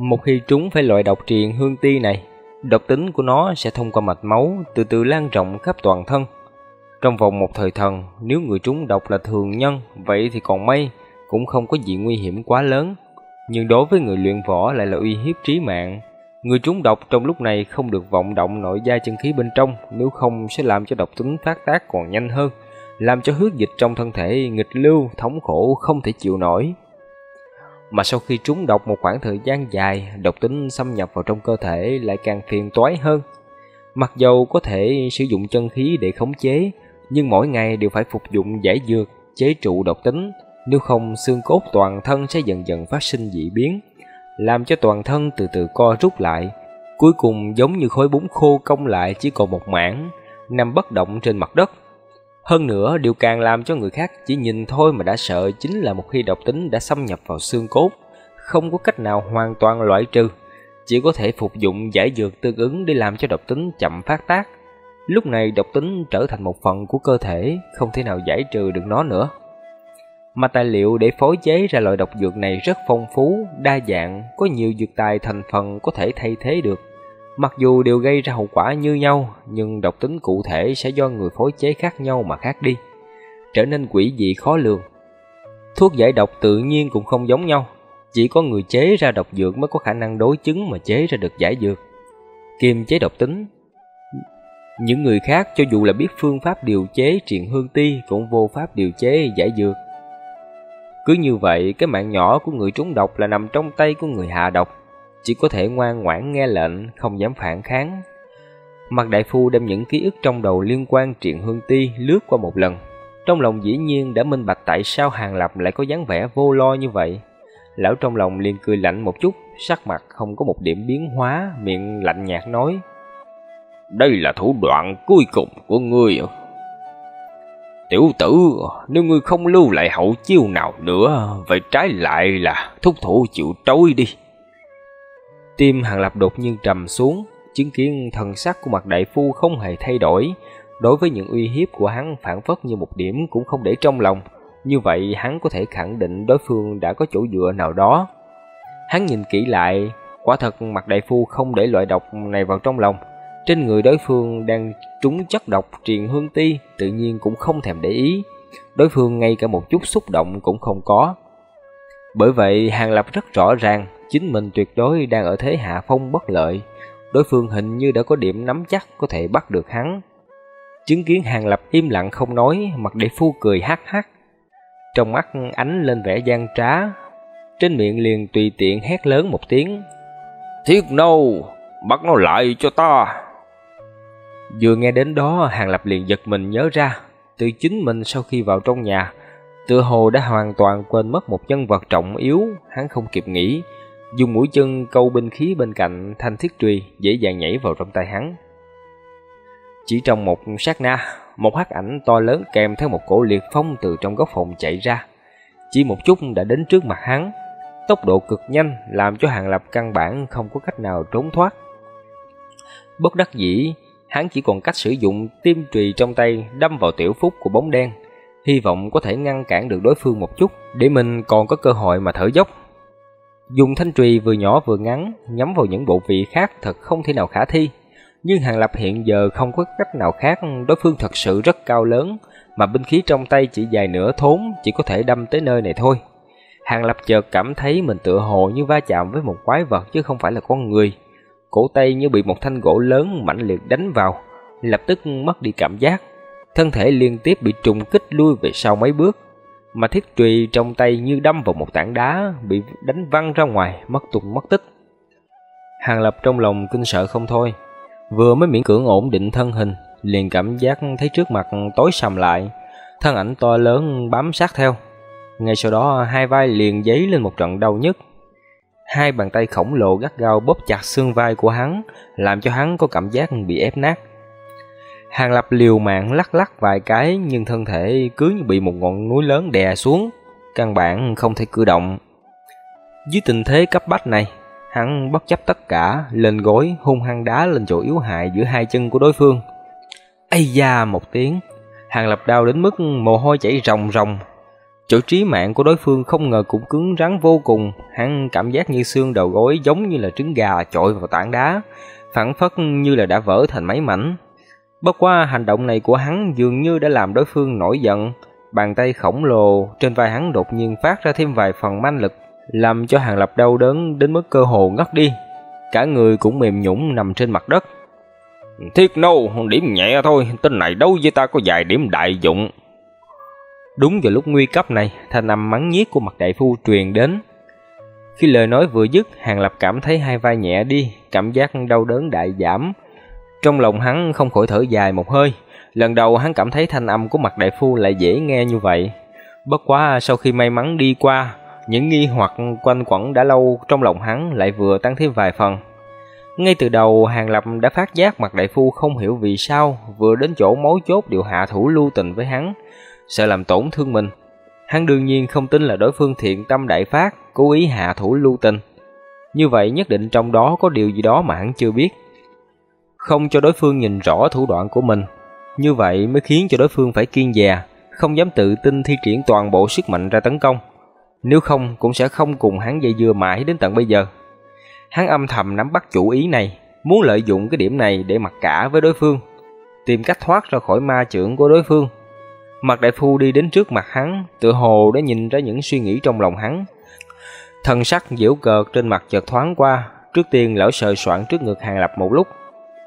Một khi chúng phải loại độc triền hương ti này, độc tính của nó sẽ thông qua mạch máu từ từ lan rộng khắp toàn thân. Trong vòng một thời thần, nếu người trúng độc là thường nhân, vậy thì còn may, cũng không có gì nguy hiểm quá lớn. Nhưng đối với người luyện võ lại là uy hiếp trí mạng. Người trúng độc trong lúc này không được vọng động nội gia chân khí bên trong, nếu không sẽ làm cho độc tính phát tác còn nhanh hơn, làm cho huyết dịch trong thân thể nghịch lưu, thống khổ không thể chịu nổi. Mà sau khi trúng độc một khoảng thời gian dài, độc tính xâm nhập vào trong cơ thể lại càng phiền toái hơn. Mặc dầu có thể sử dụng chân khí để khống chế, nhưng mỗi ngày đều phải phục dụng giải dược, chế trụ độc tính, nếu không xương cốt toàn thân sẽ dần dần phát sinh dị biến, làm cho toàn thân từ từ co rút lại, cuối cùng giống như khối bún khô cong lại chỉ còn một mảng, nằm bất động trên mặt đất. Hơn nữa, điều càng làm cho người khác chỉ nhìn thôi mà đã sợ chính là một khi độc tính đã xâm nhập vào xương cốt, không có cách nào hoàn toàn loại trừ, chỉ có thể phục dụng giải dược tương ứng để làm cho độc tính chậm phát tác. Lúc này độc tính trở thành một phần của cơ thể, không thể nào giải trừ được nó nữa. Mà tài liệu để phối chế ra loại độc dược này rất phong phú, đa dạng, có nhiều dược tài thành phần có thể thay thế được. Mặc dù đều gây ra hậu quả như nhau, nhưng độc tính cụ thể sẽ do người phối chế khác nhau mà khác đi, trở nên quỷ dị khó lường. Thuốc giải độc tự nhiên cũng không giống nhau, chỉ có người chế ra độc dược mới có khả năng đối chứng mà chế ra được giải dược. Kiềm chế độc tính Những người khác cho dù là biết phương pháp điều chế triện hương ti cũng vô pháp điều chế giải dược. Cứ như vậy, cái mạng nhỏ của người trúng độc là nằm trong tay của người hạ độc chỉ có thể ngoan ngoãn nghe lệnh, không dám phản kháng. Mặt đại phu đem những ký ức trong đầu liên quan triện hương ti lướt qua một lần. Trong lòng dĩ nhiên đã minh bạch tại sao Hàng Lập lại có dáng vẻ vô lo như vậy. Lão trong lòng liền cười lạnh một chút, sắc mặt không có một điểm biến hóa, miệng lạnh nhạt nói. Đây là thủ đoạn cuối cùng của ngươi. Tiểu tử, nếu ngươi không lưu lại hậu chiêu nào nữa, vậy trái lại là thúc thủ chịu trôi đi. Tim Hàng Lập đột nhiên trầm xuống, chứng kiến thần sắc của mặt đại phu không hề thay đổi. Đối với những uy hiếp của hắn phản phất như một điểm cũng không để trong lòng. Như vậy hắn có thể khẳng định đối phương đã có chỗ dựa nào đó. Hắn nhìn kỹ lại, quả thật mặt đại phu không để loại độc này vào trong lòng. Trên người đối phương đang trúng chất độc triền hương ti, tự nhiên cũng không thèm để ý. Đối phương ngay cả một chút xúc động cũng không có. Bởi vậy Hàng Lập rất rõ ràng chính mình tuyệt đối đang ở thế hạ phong bất lợi. Đối phương hình như đã có điểm nắm chắc có thể bắt được hắn. Chứng kiến Hàng Lập im lặng không nói, mặt đệ phu cười hắc hắc. Trong mắt ánh lên vẻ gian trá, trên miệng liền tùy tiện hét lớn một tiếng. Thiết nâu, bắt nó lại cho ta. Vừa nghe đến đó, Hàng Lập liền giật mình nhớ ra, từ chính mình sau khi vào trong nhà, tựa hồ đã hoàn toàn quên mất một nhân vật trọng yếu, hắn không kịp nghĩ, dùng mũi chân câu binh khí bên cạnh thanh thiết truy dễ dàng nhảy vào trong tay hắn. Chỉ trong một sát na, một hắc ảnh to lớn kèm theo một cổ liệt phong từ trong góc phòng chạy ra. Chỉ một chút đã đến trước mặt hắn, tốc độ cực nhanh làm cho Hàng Lập căn bản không có cách nào trốn thoát. Bất đắc dĩ, hắn chỉ còn cách sử dụng tiêm trùy trong tay đâm vào tiểu phúc của bóng đen, hy vọng có thể ngăn cản được đối phương một chút để mình còn có cơ hội mà thở dốc. Dùng thanh trùy vừa nhỏ vừa ngắn nhắm vào những bộ vị khác thật không thể nào khả thi. Nhưng Hàng Lập hiện giờ không có cách nào khác, đối phương thật sự rất cao lớn, mà binh khí trong tay chỉ dài nửa thốn, chỉ có thể đâm tới nơi này thôi. Hàng Lập chợt cảm thấy mình tựa hồ như va chạm với một quái vật chứ không phải là con người. Cổ tay như bị một thanh gỗ lớn mạnh liệt đánh vào, lập tức mất đi cảm giác. Thân thể liên tiếp bị trùng kích lui về sau mấy bước, mà thiết trùy trong tay như đâm vào một tảng đá, bị đánh văng ra ngoài, mất tung mất tích. Hàng Lập trong lòng kinh sợ không thôi, vừa mới miễn cưỡng ổn định thân hình, liền cảm giác thấy trước mặt tối sầm lại, thân ảnh to lớn bám sát theo. Ngay sau đó hai vai liền giấy lên một trận đau nhức. Hai bàn tay khổng lồ gắt gao bóp chặt xương vai của hắn, làm cho hắn có cảm giác bị ép nát. Hàng Lập liều mạng lắc lắc vài cái nhưng thân thể cứ như bị một ngọn núi lớn đè xuống, căn bản không thể cử động. Dưới tình thế cấp bách này, hắn bất chấp tất cả, lên gối hung hăng đá lên chỗ yếu hại giữa hai chân của đối phương. Ây da một tiếng, Hàng Lập đau đến mức mồ hôi chảy ròng ròng. Chỗ trí mạng của đối phương không ngờ cũng cứng rắn vô cùng, hắn cảm giác như xương đầu gối giống như là trứng gà chọi vào tảng đá, phản phất như là đã vỡ thành mấy mảnh. Bất qua hành động này của hắn dường như đã làm đối phương nổi giận, bàn tay khổng lồ trên vai hắn đột nhiên phát ra thêm vài phần manh lực, làm cho Hàng Lập đau đớn đến mức cơ hồ ngất đi. Cả người cũng mềm nhũn nằm trên mặt đất. Thiết nô, điểm nhẹ thôi, tên này đâu với ta có vài điểm đại dụng. Đúng vào lúc nguy cấp này, thanh âm mắng nhiếc của mặt đại phu truyền đến. Khi lời nói vừa dứt, Hàng Lập cảm thấy hai vai nhẹ đi, cảm giác đau đớn đại giảm. Trong lòng hắn không khỏi thở dài một hơi, lần đầu hắn cảm thấy thanh âm của mặt đại phu lại dễ nghe như vậy. Bất quá sau khi may mắn đi qua, những nghi hoặc quanh quẩn đã lâu trong lòng hắn lại vừa tăng thêm vài phần. Ngay từ đầu, Hàng Lập đã phát giác mặt đại phu không hiểu vì sao vừa đến chỗ mối chốt điều hạ thủ lưu tình với hắn, sợ làm tổn thương mình. Hắn đương nhiên không tin là đối phương thiện tâm đại phát, cố ý hạ thủ lưu tình. Như vậy nhất định trong đó có điều gì đó mà hắn chưa biết. Không cho đối phương nhìn rõ thủ đoạn của mình, như vậy mới khiến cho đối phương phải kiên dè, không dám tự tin thi triển toàn bộ sức mạnh ra tấn công. Nếu không cũng sẽ không cùng hắn dây dưa mãi đến tận bây giờ. Hắn âm thầm nắm bắt chủ ý này, muốn lợi dụng cái điểm này để mặc cả với đối phương, tìm cách thoát ra khỏi ma trưởng của đối phương. Mặt đại phu đi đến trước mặt hắn, tự hồ đã nhìn ra những suy nghĩ trong lòng hắn. Thần sắc diễu cợt trên mặt chợt thoáng qua, trước tiên lão sờ soạn trước ngực hàng lập một lúc,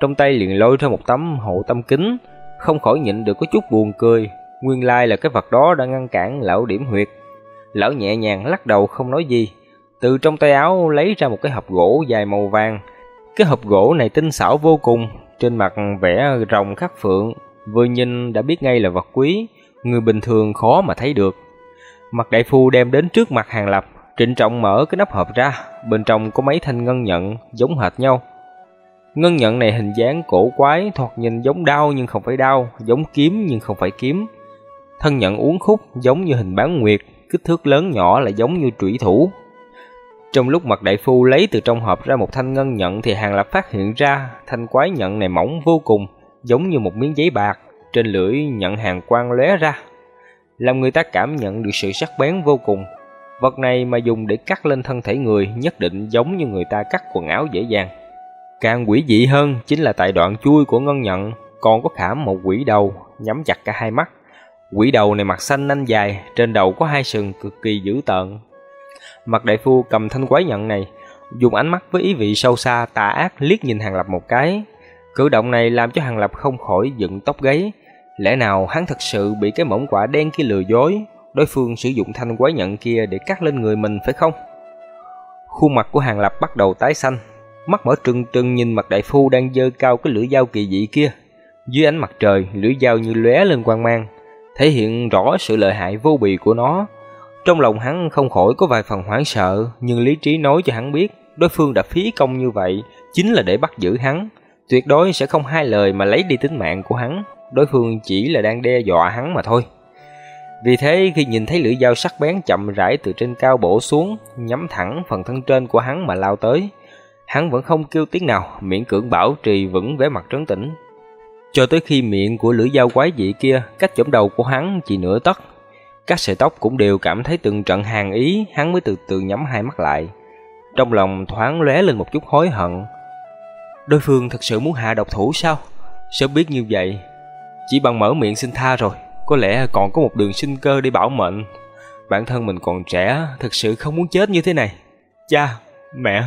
trong tay liền lôi ra một tấm hộ tâm kính, không khỏi nhịn được có chút buồn cười, nguyên lai là cái vật đó đã ngăn cản lão điểm huyệt. Lão nhẹ nhàng lắc đầu không nói gì, từ trong tay áo lấy ra một cái hộp gỗ dài màu vàng. Cái hộp gỗ này tinh xảo vô cùng, trên mặt vẽ rồng khắc phượng, vừa nhìn đã biết ngay là vật quý, người bình thường khó mà thấy được. Mặt đại phu đem đến trước mặt hàng lập, trịnh trọng mở cái nắp hộp ra, bên trong có mấy thanh ngân nhận giống hệt nhau. Ngân nhận này hình dáng cổ quái, thoạt nhìn giống đao nhưng không phải đao, giống kiếm nhưng không phải kiếm. Thân nhận uốn khúc giống như hình bán nguyệt, kích thước lớn nhỏ lại giống như trụy thủ. Trong lúc mặt đại phu lấy từ trong hộp ra một thanh ngân nhận thì Hàng Lập phát hiện ra thanh quái nhận này mỏng vô cùng, giống như một miếng giấy bạc, trên lưỡi nhận hàng quang lóe ra. Làm người ta cảm nhận được sự sắc bén vô cùng. Vật này mà dùng để cắt lên thân thể người nhất định giống như người ta cắt quần áo dễ dàng. Càng quỷ dị hơn chính là tại đoạn chui của ngân nhận còn có khảm một quỷ đầu nhắm chặt cả hai mắt. Quỷ đầu này mặt xanh nanh dài, trên đầu có hai sừng cực kỳ dữ tợn. Mặt đại phu cầm thanh quái nhận này, dùng ánh mắt với ý vị sâu xa tà ác liếc nhìn Hàng Lập một cái. Cử động này làm cho Hàng Lập không khỏi dựng tóc gáy. Lẽ nào hắn thật sự bị cái mỏng quả đen kia lừa dối, đối phương sử dụng thanh quái nhận kia để cắt lên người mình phải không? Khuôn mặt của Hàng Lập bắt đầu tái xanh, mắt mở trừng trừng nhìn mặt đại phu đang giơ cao cái lưỡi dao kỳ dị kia. Dưới ánh mặt trời, lưỡi dao như lóe lên quang mang, thể hiện rõ sự lợi hại vô bì của nó. Trong lòng hắn không khỏi có vài phần hoảng sợ, nhưng lý trí nói cho hắn biết, đối phương đã phí công như vậy chính là để bắt giữ hắn, tuyệt đối sẽ không hai lời mà lấy đi tính mạng của hắn, đối phương chỉ là đang đe dọa hắn mà thôi. Vì thế khi nhìn thấy lưỡi dao sắc bén chậm rãi từ trên cao bổ xuống, nhắm thẳng phần thân trên của hắn mà lao tới, hắn vẫn không kêu tiếng nào, miễn cưỡng bảo trì vững vẻ mặt trấn tĩnh. Cho tới khi miệng của lưỡi dao quái dị kia cách chổng đầu của hắn chỉ nửa tấc, các sợi tóc cũng đều cảm thấy từng trận hàng ý, hắn mới từ từ nhắm hai mắt lại. Trong lòng thoáng lóe lên một chút hối hận. Đối phương thật sự muốn hạ độc thủ sao? Sớm biết như vậy, chỉ bằng mở miệng xin tha rồi, có lẽ còn có một đường sinh cơ để bảo mệnh. Bản thân mình còn trẻ, thật sự không muốn chết như thế này. Cha, mẹ,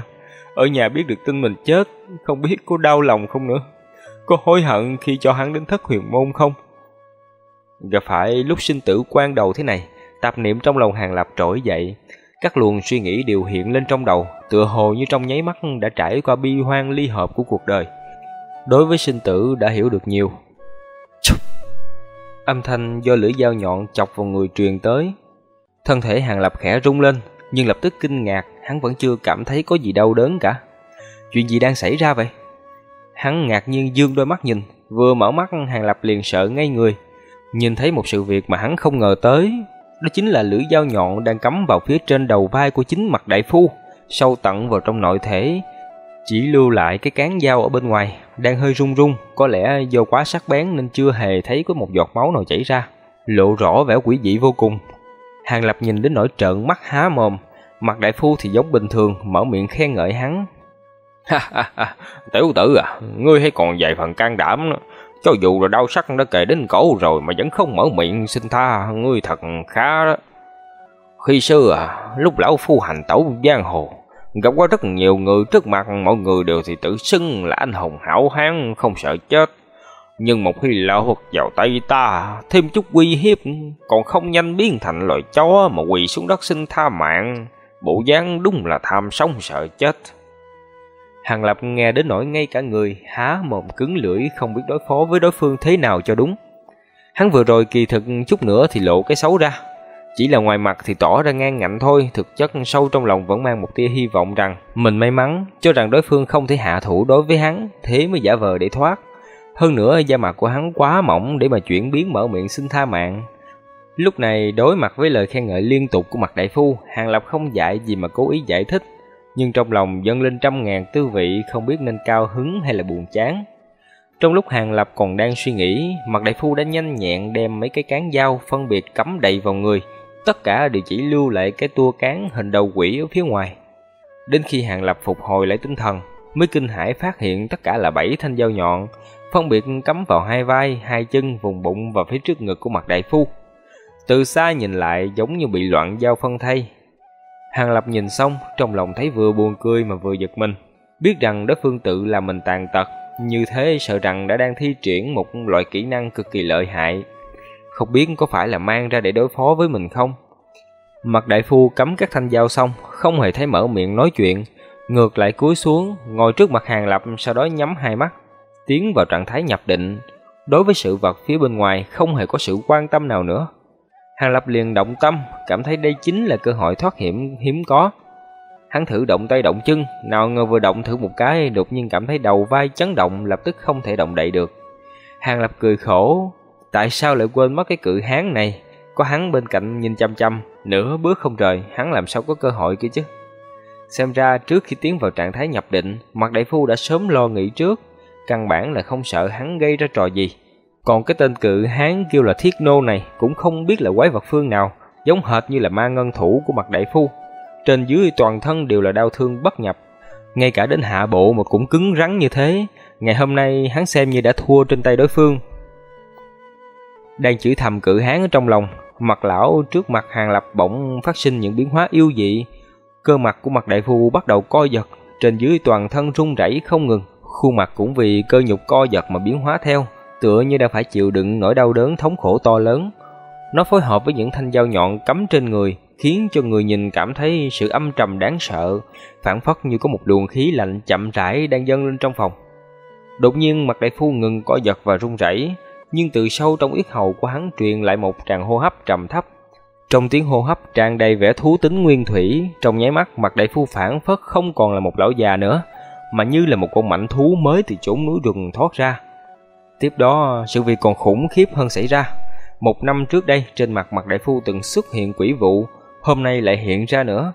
ở nhà biết được tin mình chết, không biết có đau lòng không nữa. Có hối hận khi cho hắn đến thất huyền môn không? Gặp phải lúc sinh tử quan đầu thế này, tạp niệm trong lòng hàng lập trỗi dậy. Các luồng suy nghĩ đều hiện lên trong đầu, tựa hồ như trong nháy mắt đã trải qua bi hoang ly hợp của cuộc đời. Đối với sinh tử đã hiểu được nhiều. Chúc. Âm thanh do lưỡi dao nhọn chọc vào người truyền tới. Thân thể hàng lập khẽ rung lên, nhưng lập tức kinh ngạc, hắn vẫn chưa cảm thấy có gì đau đớn cả. Chuyện gì đang xảy ra vậy? Hắn ngạc nhiên dương đôi mắt nhìn, vừa mở mắt hàng lập liền sợ ngay người. Nhìn thấy một sự việc mà hắn không ngờ tới, đó chính là lưỡi dao nhọn đang cắm vào phía trên đầu vai của chính mặt đại phu, sâu tận vào trong nội thể, chỉ lưu lại cái cán dao ở bên ngoài, đang hơi rung rung, có lẽ do quá sắc bén nên chưa hề thấy có một giọt máu nào chảy ra, lộ rõ vẻ quỷ dị vô cùng. Hàng Lập nhìn đến nỗi trợn mắt há mồm, mặt đại phu thì giống bình thường, mở miệng khen ngợi hắn. Ha ha ha, tiểu tử à, ngươi hay còn vài phần can đảm nữa. Cho dù là đau sắc đã kề đến cổ rồi mà vẫn không mở miệng xin tha, ngươi thật khá đó. Khi xưa à, lúc lão phu hành tẩu giang hồ, gặp qua rất nhiều người trước mặt mọi người đều thì tự xưng là anh hùng hảo hán không sợ chết. Nhưng một khi lão hụt vào tay ta, thêm chút uy hiếp, còn không nhanh biến thành loài chó mà quỳ xuống đất xin tha mạng. Bộ dáng đúng là tham sống sợ chết. Hàng Lập nghe đến nỗi ngay cả người há mồm cứng lưỡi không biết đối phó với đối phương thế nào cho đúng. Hắn vừa rồi kỳ thực chút nữa thì lộ cái xấu ra. Chỉ là ngoài mặt thì tỏ ra ngang ngạnh thôi, thực chất sâu trong lòng vẫn mang một tia hy vọng rằng mình may mắn, cho rằng đối phương không thể hạ thủ đối với hắn, thế mới giả vờ để thoát. Hơn nữa da mặt của hắn quá mỏng để mà chuyển biến mở miệng xin tha mạng. Lúc này đối mặt với lời khen ngợi liên tục của mặt đại phu, Hàng Lập không dạy gì mà cố ý giải thích, nhưng trong lòng dâng lên trăm ngàn tư vị không biết nên cao hứng hay là buồn chán. Trong lúc Hàng Lập còn đang suy nghĩ, mặt đại phu đã nhanh nhẹn đem mấy cái cán dao phân biệt cắm đầy vào người, tất cả đều chỉ lưu lại cái tua cán hình đầu quỷ ở phía ngoài. Đến khi Hàng Lập phục hồi lại tinh thần, mới kinh hãi phát hiện tất cả là bảy thanh dao nhọn, phân biệt cắm vào hai vai, hai chân, vùng bụng và phía trước ngực của mặt đại phu. Từ xa nhìn lại giống như bị loạn dao phân thay. Hàng Lập nhìn xong, trong lòng thấy vừa buồn cười mà vừa giật mình. Biết rằng đối phương tự là mình tàn tật, như thế sợ rằng đã đang thi triển một loại kỹ năng cực kỳ lợi hại. Không biết có phải là mang ra để đối phó với mình không? Mặt đại phu cắm các thanh dao xong, không hề thấy mở miệng nói chuyện, ngược lại cúi xuống, ngồi trước mặt Hàng Lập sau đó nhắm hai mắt, tiến vào trạng thái nhập định. Đối với sự vật phía bên ngoài không hề có sự quan tâm nào nữa. Hàng Lập liền động tâm, cảm thấy đây chính là cơ hội thoát hiểm hiếm có. Hắn thử động tay động chân, nào ngờ vừa động thử một cái, đột nhiên cảm thấy đầu vai chấn động, lập tức không thể động đậy được. Hàng Lập cười khổ, tại sao lại quên mất cái cự hán này? Có hắn bên cạnh nhìn chăm chăm, nửa bước không rời, hắn làm sao có cơ hội kia chứ? Xem ra trước khi tiến vào trạng thái nhập định, mặt đại phu đã sớm lo nghĩ trước, căn bản là không sợ hắn gây ra trò gì. Còn cái tên cự hán kêu là thiết nô này cũng không biết là quái vật phương nào, giống hệt như là ma ngân thủ của mặt đại phu. Trên dưới toàn thân đều là đau thương bất nhập, ngay cả đến hạ bộ mà cũng cứng rắn như thế. Ngày hôm nay hắn xem như đã thua trên tay đối phương. Đang chửi thầm cự hán ở trong lòng, mặt lão trước mặt hàng lập bỗng phát sinh những biến hóa yêu dị. Cơ mặt của mặt đại phu bắt đầu co giật, trên dưới toàn thân run rẩy không ngừng, khuôn mặt cũng vì cơ nhục co giật mà biến hóa theo tựa như đang phải chịu đựng nỗi đau đớn thống khổ to lớn. Nó phối hợp với những thanh dao nhọn cắm trên người, khiến cho người nhìn cảm thấy sự âm trầm đáng sợ, phản phất như có một luồng khí lạnh chậm rãi đang dâng lên trong phòng. Đột nhiên mặt đại phu ngừng co giật và run rẩy, nhưng từ sâu trong yết hầu của hắn truyền lại một tràng hô hấp trầm thấp. Trong tiếng hô hấp tràn đầy vẻ thú tính nguyên thủy, trong nháy mắt mặt đại phu phản phất không còn là một lão già nữa, mà như là một con mảnh thú mới từ chốn núi rừng thoát ra. Tiếp đó, sự việc còn khủng khiếp hơn xảy ra. Một năm trước đây, trên mặt mặt đại phu từng xuất hiện quỷ vụ, hôm nay lại hiện ra nữa.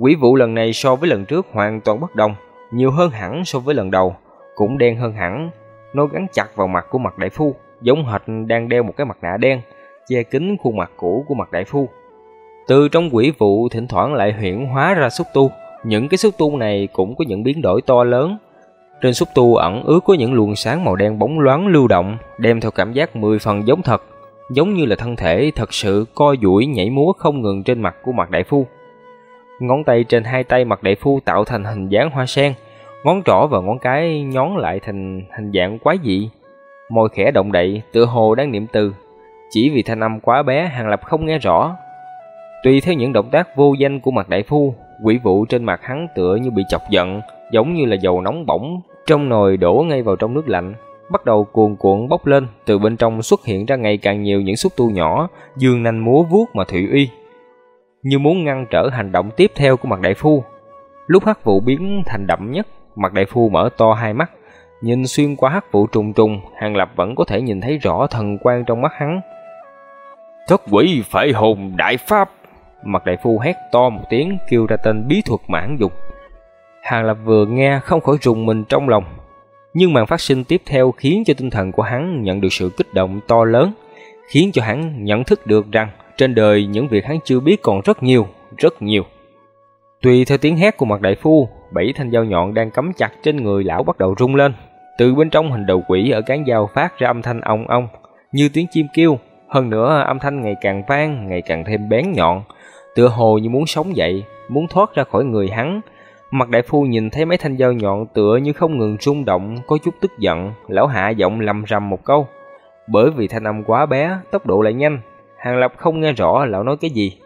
Quỷ vụ lần này so với lần trước hoàn toàn bất đồng, nhiều hơn hẳn so với lần đầu, cũng đen hơn hẳn. Nó gắn chặt vào mặt của mặt đại phu, giống hệt đang đeo một cái mặt nạ đen, che kín khuôn mặt cũ của mặt đại phu. Từ trong quỷ vụ thỉnh thoảng lại huyễn hóa ra xúc tu, những cái xúc tu này cũng có những biến đổi to lớn, trên xúc tu ẩn ứa có những luồng sáng màu đen bóng loáng lưu động, đem theo cảm giác mười phần giống thật, giống như là thân thể thật sự co duỗi nhảy múa không ngừng trên mặt của mặt đại phu. Ngón tay trên hai tay mặt đại phu tạo thành hình dáng hoa sen, ngón trỏ và ngón cái nhón lại thành hình dạng quái dị. Môi khẽ động đậy, tựa hồ đang niệm từ, chỉ vì thanh âm quá bé Hàng Lập không nghe rõ. Tùy theo những động tác vô danh của mặt đại phu, quỷ vụ trên mặt hắn tựa như bị chọc giận, giống như là dầu nóng bỏng trong nồi đổ ngay vào trong nước lạnh, bắt đầu cuồn cuộn bốc lên, từ bên trong xuất hiện ra ngày càng nhiều những xúc tu nhỏ, dương nanh múa vuốt mà thủy uy, như muốn ngăn trở hành động tiếp theo của mặt đại phu. Lúc hắc vụ biến thành đậm nhất, mặt đại phu mở to hai mắt, nhìn xuyên qua hắc vụ trùng trùng, Hàng Lập vẫn có thể nhìn thấy rõ thần quang trong mắt hắn. Thất quỷ phải hồn đại pháp! Mặt đại phu hét to một tiếng kêu ra tên bí thuật mãn dục. Hàng Lập vừa nghe không khỏi rùng mình trong lòng. Nhưng màn phát sinh tiếp theo khiến cho tinh thần của hắn nhận được sự kích động to lớn, khiến cho hắn nhận thức được rằng trên đời những việc hắn chưa biết còn rất nhiều, rất nhiều. Tùy theo tiếng hét của mặt đại phu, bảy thanh dao nhọn đang cắm chặt trên người lão bắt đầu rung lên. Từ bên trong hình đầu quỷ ở cán dao phát ra âm thanh ong ong, như tiếng chim kêu. Hơn nữa âm thanh ngày càng vang, ngày càng thêm bén nhọn, tựa hồ như muốn sống dậy, muốn thoát ra khỏi người hắn. Mặt đại phu nhìn thấy mấy thanh dao nhọn tựa như không ngừng rung động, có chút tức giận, lão hạ giọng lầm rầm một câu. Bởi vì thanh âm quá bé, tốc độ lại nhanh, Hàng Lập không nghe rõ lão nói cái gì,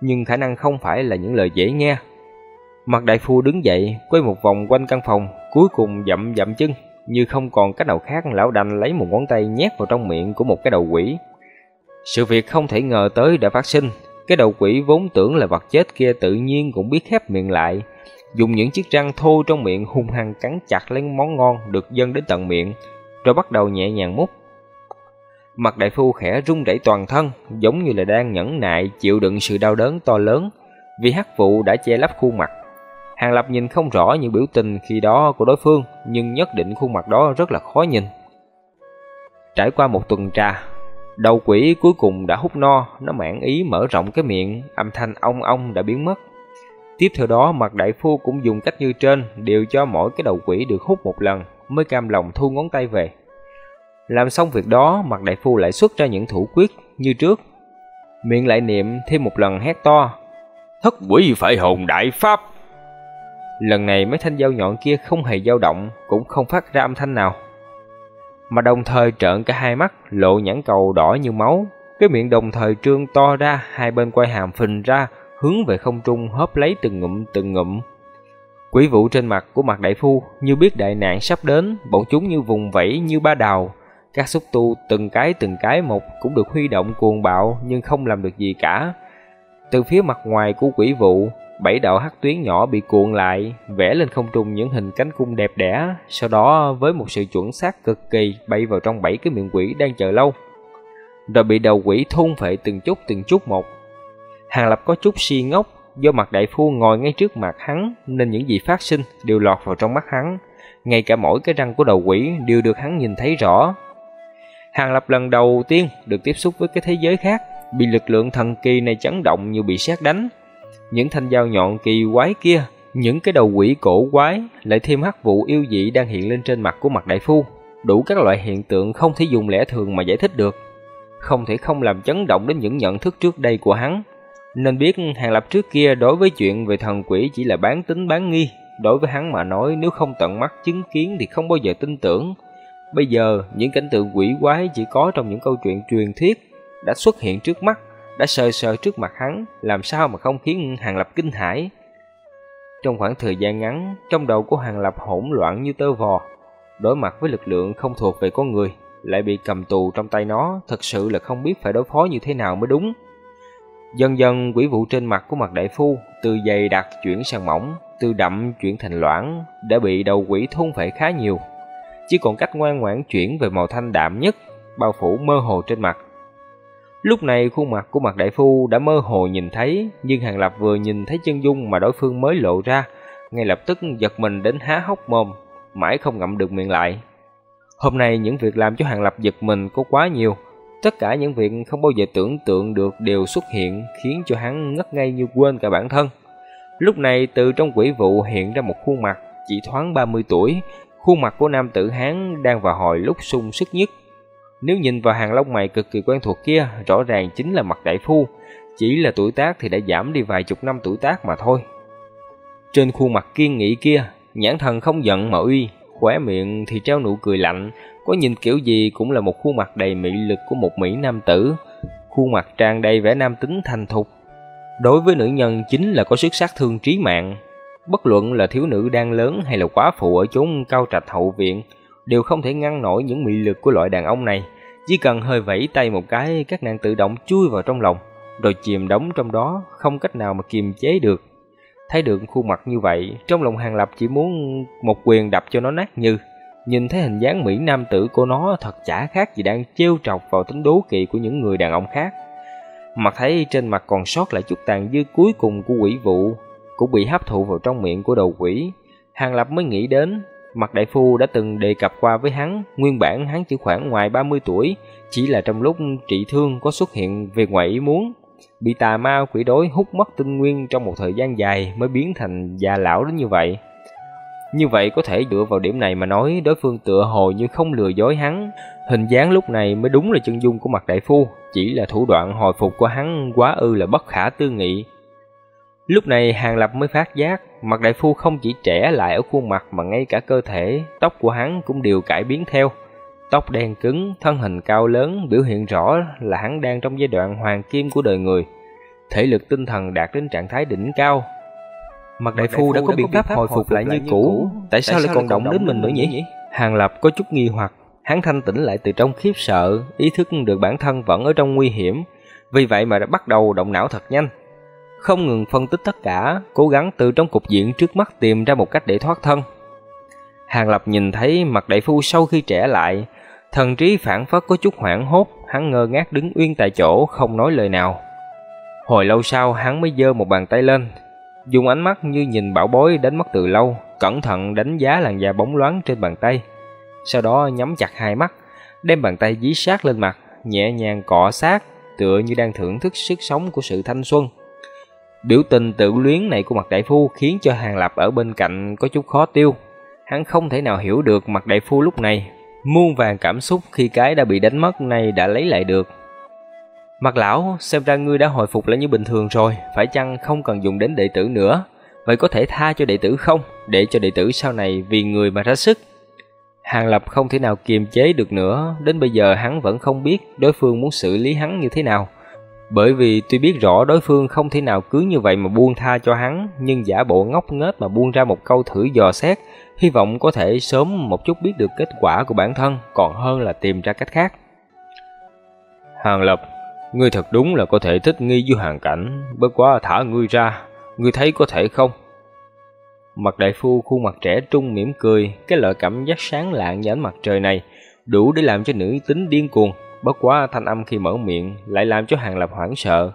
nhưng khả năng không phải là những lời dễ nghe. Mặt đại phu đứng dậy, quay một vòng quanh căn phòng, cuối cùng dậm dậm chân, như không còn cách nào khác lão đành lấy một ngón tay nhét vào trong miệng của một cái đầu quỷ. Sự việc không thể ngờ tới đã phát sinh, cái đầu quỷ vốn tưởng là vật chết kia tự nhiên cũng biết khép miệng lại, dùng những chiếc răng thô trong miệng hung hăng cắn chặt lấy món ngon được dâng đến tận miệng, rồi bắt đầu nhẹ nhàng mút. Mặt đại phu khẽ rung rẩy toàn thân, giống như là đang nhẫn nại chịu đựng sự đau đớn to lớn, vì hắc vụ đã che lấp khuôn mặt. Hàng Lập nhìn không rõ những biểu tình khi đó của đối phương, nhưng nhất định khuôn mặt đó rất là khó nhìn. Trải qua một tuần trà, đầu quỷ cuối cùng đã hút no, nó mãn ý mở rộng cái miệng, âm thanh ong ong đã biến mất. Tiếp theo đó, mặt đại phu cũng dùng cách như trên, đều cho mỗi cái đầu quỷ được hút một lần, mới cam lòng thu ngón tay về. Làm xong việc đó, mặt đại phu lại xuất ra những thủ quyết như trước. Miệng lại niệm thêm một lần hét to. Thất quỷ phải hồn đại pháp. Lần này mấy thanh dao nhọn kia không hề dao động, cũng không phát ra âm thanh nào. Mà đồng thời trợn cả hai mắt, lộ nhãn cầu đỏ như máu. Cái miệng đồng thời trương to ra, hai bên quay hàm phình ra, hướng về không trung hớp lấy từng ngụm từng ngụm. Quỷ vụ trên mặt của mặt đại phu như biết đại nạn sắp đến, bọn chúng như vùng vẫy như ba đào, các xúc tu từng cái từng cái một cũng được huy động cuồng bạo nhưng không làm được gì cả. Từ phía mặt ngoài của quỷ vụ, bảy đạo hắc tuyến nhỏ bị cuộn lại, vẽ lên không trung những hình cánh cung đẹp đẽ, sau đó với một sự chuẩn xác cực kỳ bay vào trong bảy cái miệng quỷ đang chờ lâu. Rồi bị đầu quỷ thôn phệ từng chút từng chút một. Hàng Lập có chút si ngốc, do mặt đại phu ngồi ngay trước mặt hắn nên những gì phát sinh đều lọt vào trong mắt hắn. Ngay cả mỗi cái răng của đầu quỷ đều được hắn nhìn thấy rõ, Hàng Lập lần đầu tiên được tiếp xúc với cái thế giới khác, bị lực lượng thần kỳ này chấn động như bị sét đánh. Những thanh dao nhọn kỳ quái kia, những cái đầu quỷ cổ quái, lại thêm hắc vụ yêu dị đang hiện lên trên mặt của mặt đại phu, đủ các loại hiện tượng không thể dùng lẽ thường mà giải thích được. Không thể không làm chấn động đến những nhận thức trước đây của hắn. Nên biết Hàng Lập trước kia đối với chuyện về thần quỷ chỉ là bán tính bán nghi. Đối với hắn mà nói nếu không tận mắt chứng kiến thì không bao giờ tin tưởng. Bây giờ, những cảnh tượng quỷ quái chỉ có trong những câu chuyện truyền thuyết đã xuất hiện trước mắt, đã sờ sờ trước mặt hắn, làm sao mà không khiến Hàng Lập kinh hãi. Trong khoảng thời gian ngắn, trong đầu của Hàng Lập hỗn loạn như tơ vò, đối mặt với lực lượng không thuộc về con người, lại bị cầm tù trong tay nó, thật sự là không biết phải đối phó như thế nào mới đúng. Dần dần quỷ vụ trên mặt của mặt đại phu từ dày đặc chuyển sang mỏng, từ đậm chuyển thành loãng, đã bị đầu quỷ thôn phệ khá nhiều chỉ còn cách ngoan ngoãn chuyển về màu thanh đạm nhất, bao phủ mơ hồ trên mặt. Lúc này khuôn mặt của mặt đại phu đã mơ hồ nhìn thấy, nhưng Hàng Lập vừa nhìn thấy chân dung mà đối phương mới lộ ra, ngay lập tức giật mình đến há hốc mồm, mãi không ngậm được miệng lại. Hôm nay những việc làm cho Hàng Lập giật mình có quá nhiều, tất cả những việc không bao giờ tưởng tượng được đều xuất hiện khiến cho hắn ngất ngay như quên cả bản thân. Lúc này từ trong quỷ vụ hiện ra một khuôn mặt chỉ thoáng 30 tuổi, Khuôn mặt của nam tử Hán đang vào hồi lúc sung sức nhất. Nếu nhìn vào hàng lông mày cực kỳ quen thuộc kia, rõ ràng chính là mặt đại phu. Chỉ là tuổi tác thì đã giảm đi vài chục năm tuổi tác mà thôi. Trên khuôn mặt kiên nghị kia, nhãn thần không giận mà uy, khóe miệng thì treo nụ cười lạnh, có nhìn kiểu gì cũng là một khuôn mặt đầy mị lực của một mỹ nam tử. Khuôn mặt tràn đầy vẻ nam tính thành thục. Đối với nữ nhân chính là có sức sát thương trí mạng, Bất luận là thiếu nữ đang lớn hay là quá phụ ở chốn cao trạch hậu viện, đều không thể ngăn nổi những mị lực của loại đàn ông này. Chỉ cần hơi vẫy tay một cái, các nàng tự động chui vào trong lòng, rồi chìm đắm trong đó, không cách nào mà kiềm chế được. Thấy được khuôn mặt như vậy, trong lòng Hàng Lập chỉ muốn một quyền đập cho nó nát như. Nhìn thấy hình dáng mỹ nam tử của nó thật chả khác gì đang trêu trọc vào tính đố kỵ của những người đàn ông khác. Mặt thấy trên mặt còn sót lại chút tàn dư cuối cùng của quỷ vụ, cũng bị hấp thụ vào trong miệng của đầu quỷ. Hàng Lập mới nghĩ đến, mặt đại phu đã từng đề cập qua với hắn, nguyên bản hắn chỉ khoảng ngoài 30 tuổi, chỉ là trong lúc trị thương có xuất hiện về ngoại ý muốn, bị tà ma quỷ đối hút mất tinh nguyên trong một thời gian dài mới biến thành già lão đến như vậy. Như vậy có thể dựa vào điểm này mà nói đối phương tựa hồ như không lừa dối hắn, hình dáng lúc này mới đúng là chân dung của mặt đại phu, chỉ là thủ đoạn hồi phục của hắn quá ư là bất khả tư nghị. Lúc này Hàng Lập mới phát giác, mặt đại phu không chỉ trẻ lại ở khuôn mặt mà ngay cả cơ thể, tóc của hắn cũng đều cải biến theo. Tóc đen cứng, thân hình cao lớn, biểu hiện rõ là hắn đang trong giai đoạn hoàng kim của đời người. Thể lực tinh thần đạt đến trạng thái đỉnh cao. Mặt đại phu đã có biện pháp hồi phục lại như cũ, tại sao lại còn động đến mình nữa nhỉ? Hàng Lập có chút nghi hoặc, hắn thanh tỉnh lại từ trong khiếp sợ, ý thức được bản thân vẫn ở trong nguy hiểm, vì vậy mà đã bắt đầu động não thật nhanh không ngừng phân tích tất cả, cố gắng từ trong cục diện trước mắt tìm ra một cách để thoát thân. Hàng Lập nhìn thấy mặt đại phu sau khi trẻ lại, thần trí phản phất có chút hoảng hốt, hắn ngơ ngác đứng uyên tại chỗ không nói lời nào. Hồi lâu sau hắn mới giơ một bàn tay lên, dùng ánh mắt như nhìn bảo bối đánh mất từ lâu, cẩn thận đánh giá làn da bóng loáng trên bàn tay. Sau đó nhắm chặt hai mắt, đem bàn tay dí sát lên mặt, nhẹ nhàng cọ sát, tựa như đang thưởng thức sức sống của sự thanh xuân. Biểu tình tự luyến này của mặt đại phu khiến cho Hàng Lập ở bên cạnh có chút khó tiêu. Hắn không thể nào hiểu được mặt đại phu lúc này, muôn vàng cảm xúc khi cái đã bị đánh mất này đã lấy lại được. Mặt lão, xem ra ngươi đã hồi phục lại như bình thường rồi, phải chăng không cần dùng đến đệ tử nữa? Vậy có thể tha cho đệ tử không? Để cho đệ tử sau này vì người mà ra sức. Hàng Lập không thể nào kiềm chế được nữa, đến bây giờ hắn vẫn không biết đối phương muốn xử lý hắn như thế nào. Bởi vì tuy biết rõ đối phương không thể nào cứ như vậy mà buông tha cho hắn, nhưng giả bộ ngốc nghếch mà buông ra một câu thử dò xét, hy vọng có thể sớm một chút biết được kết quả của bản thân, còn hơn là tìm ra cách khác. Hàng Lập, ngươi thật đúng là có thể thích nghi với hoàn cảnh, bất quá thả ngươi ra, ngươi thấy có thể không? Mặt đại phu khuôn mặt trẻ trung mỉm cười, cái loại cảm giác sáng lạng như ánh mặt trời này, đủ để làm cho nữ tính điên cuồng, Bất quá thanh âm khi mở miệng lại làm cho Hàng Lập hoảng sợ.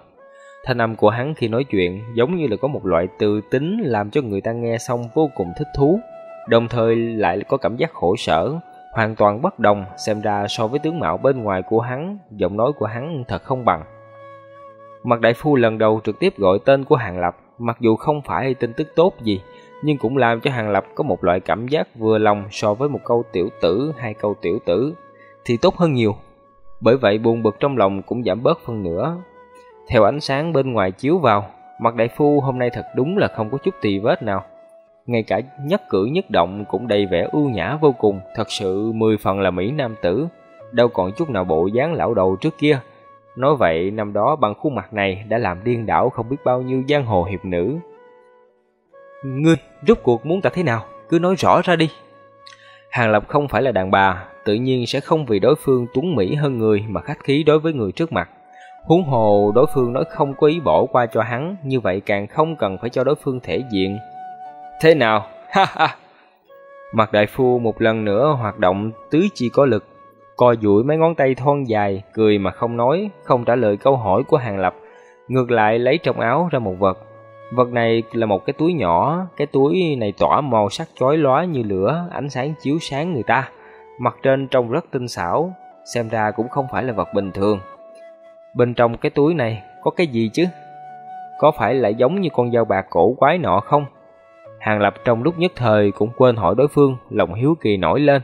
Thanh âm của hắn khi nói chuyện giống như là có một loại từ tính làm cho người ta nghe xong vô cùng thích thú, đồng thời lại có cảm giác khổ sở, hoàn toàn bất đồng xem ra so với tướng mạo bên ngoài của hắn, giọng nói của hắn thật không bằng. Mặt đại phu lần đầu trực tiếp gọi tên của Hàng Lập, mặc dù không phải tin tức tốt gì, nhưng cũng làm cho Hàng Lập có một loại cảm giác vừa lòng so với một câu tiểu tử hay câu tiểu tử, thì tốt hơn nhiều. Bởi vậy buồn bực trong lòng cũng giảm bớt phân nửa. Theo ánh sáng bên ngoài chiếu vào, mặt đại phu hôm nay thật đúng là không có chút tì vết nào. Ngay cả nhất cử nhất động cũng đầy vẻ ưu nhã vô cùng, thật sự mười phần là Mỹ Nam tử, đâu còn chút nào bộ dáng lão đầu trước kia. Nói vậy năm đó bằng khuôn mặt này đã làm điên đảo không biết bao nhiêu giang hồ hiệp nữ. Ngươi, rốt cuộc muốn ta thế nào? Cứ nói rõ ra đi. Hàng Lập không phải là đàn bà, tự nhiên sẽ không vì đối phương tuấn mỹ hơn người mà khách khí đối với người trước mặt. Huống hồ đối phương nói không có ý bỏ qua cho hắn, như vậy càng không cần phải cho đối phương thể diện. Thế nào? Ha ha! Mặt đại phu một lần nữa hoạt động tứ chi có lực, co duỗi mấy ngón tay thon dài, cười mà không nói, không trả lời câu hỏi của Hàng Lập, ngược lại lấy trong áo ra một vật. Vật này là một cái túi nhỏ, cái túi này tỏa màu sắc chói lóa như lửa, ánh sáng chiếu sáng người ta. Mặt trên trông rất tinh xảo, xem ra cũng không phải là vật bình thường. Bên trong cái túi này có cái gì chứ? Có phải lại giống như con dao bạc cổ quái nọ không? Hàng Lập trong lúc nhất thời cũng quên hỏi đối phương, lòng hiếu kỳ nổi lên.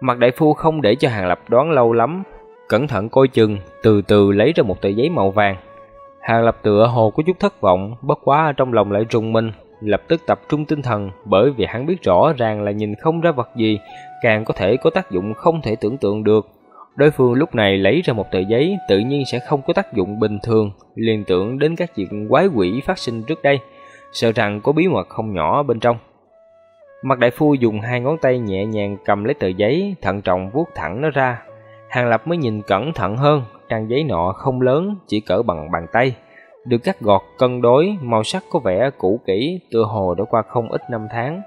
Mặt đại phu không để cho Hàng Lập đoán lâu lắm, cẩn thận coi chừng, từ từ lấy ra một tờ giấy màu vàng. Hàng Lập tựa hồ có chút thất vọng, bất quá trong lòng lại rùng mình, lập tức tập trung tinh thần bởi vì hắn biết rõ ràng là nhìn không ra vật gì, càng có thể có tác dụng không thể tưởng tượng được. Đối phương lúc này lấy ra một tờ giấy tự nhiên sẽ không có tác dụng bình thường, liên tưởng đến các chuyện quái quỷ phát sinh trước đây, sợ rằng có bí mật không nhỏ bên trong. Mặt đại phu dùng hai ngón tay nhẹ nhàng cầm lấy tờ giấy, thận trọng vuốt thẳng nó ra. Hàng Lập mới nhìn cẩn thận hơn, trang giấy nọ không lớn, chỉ cỡ bằng bàn tay được cắt gọt cân đối, màu sắc có vẻ cũ kỹ, tựa hồ đã qua không ít năm tháng.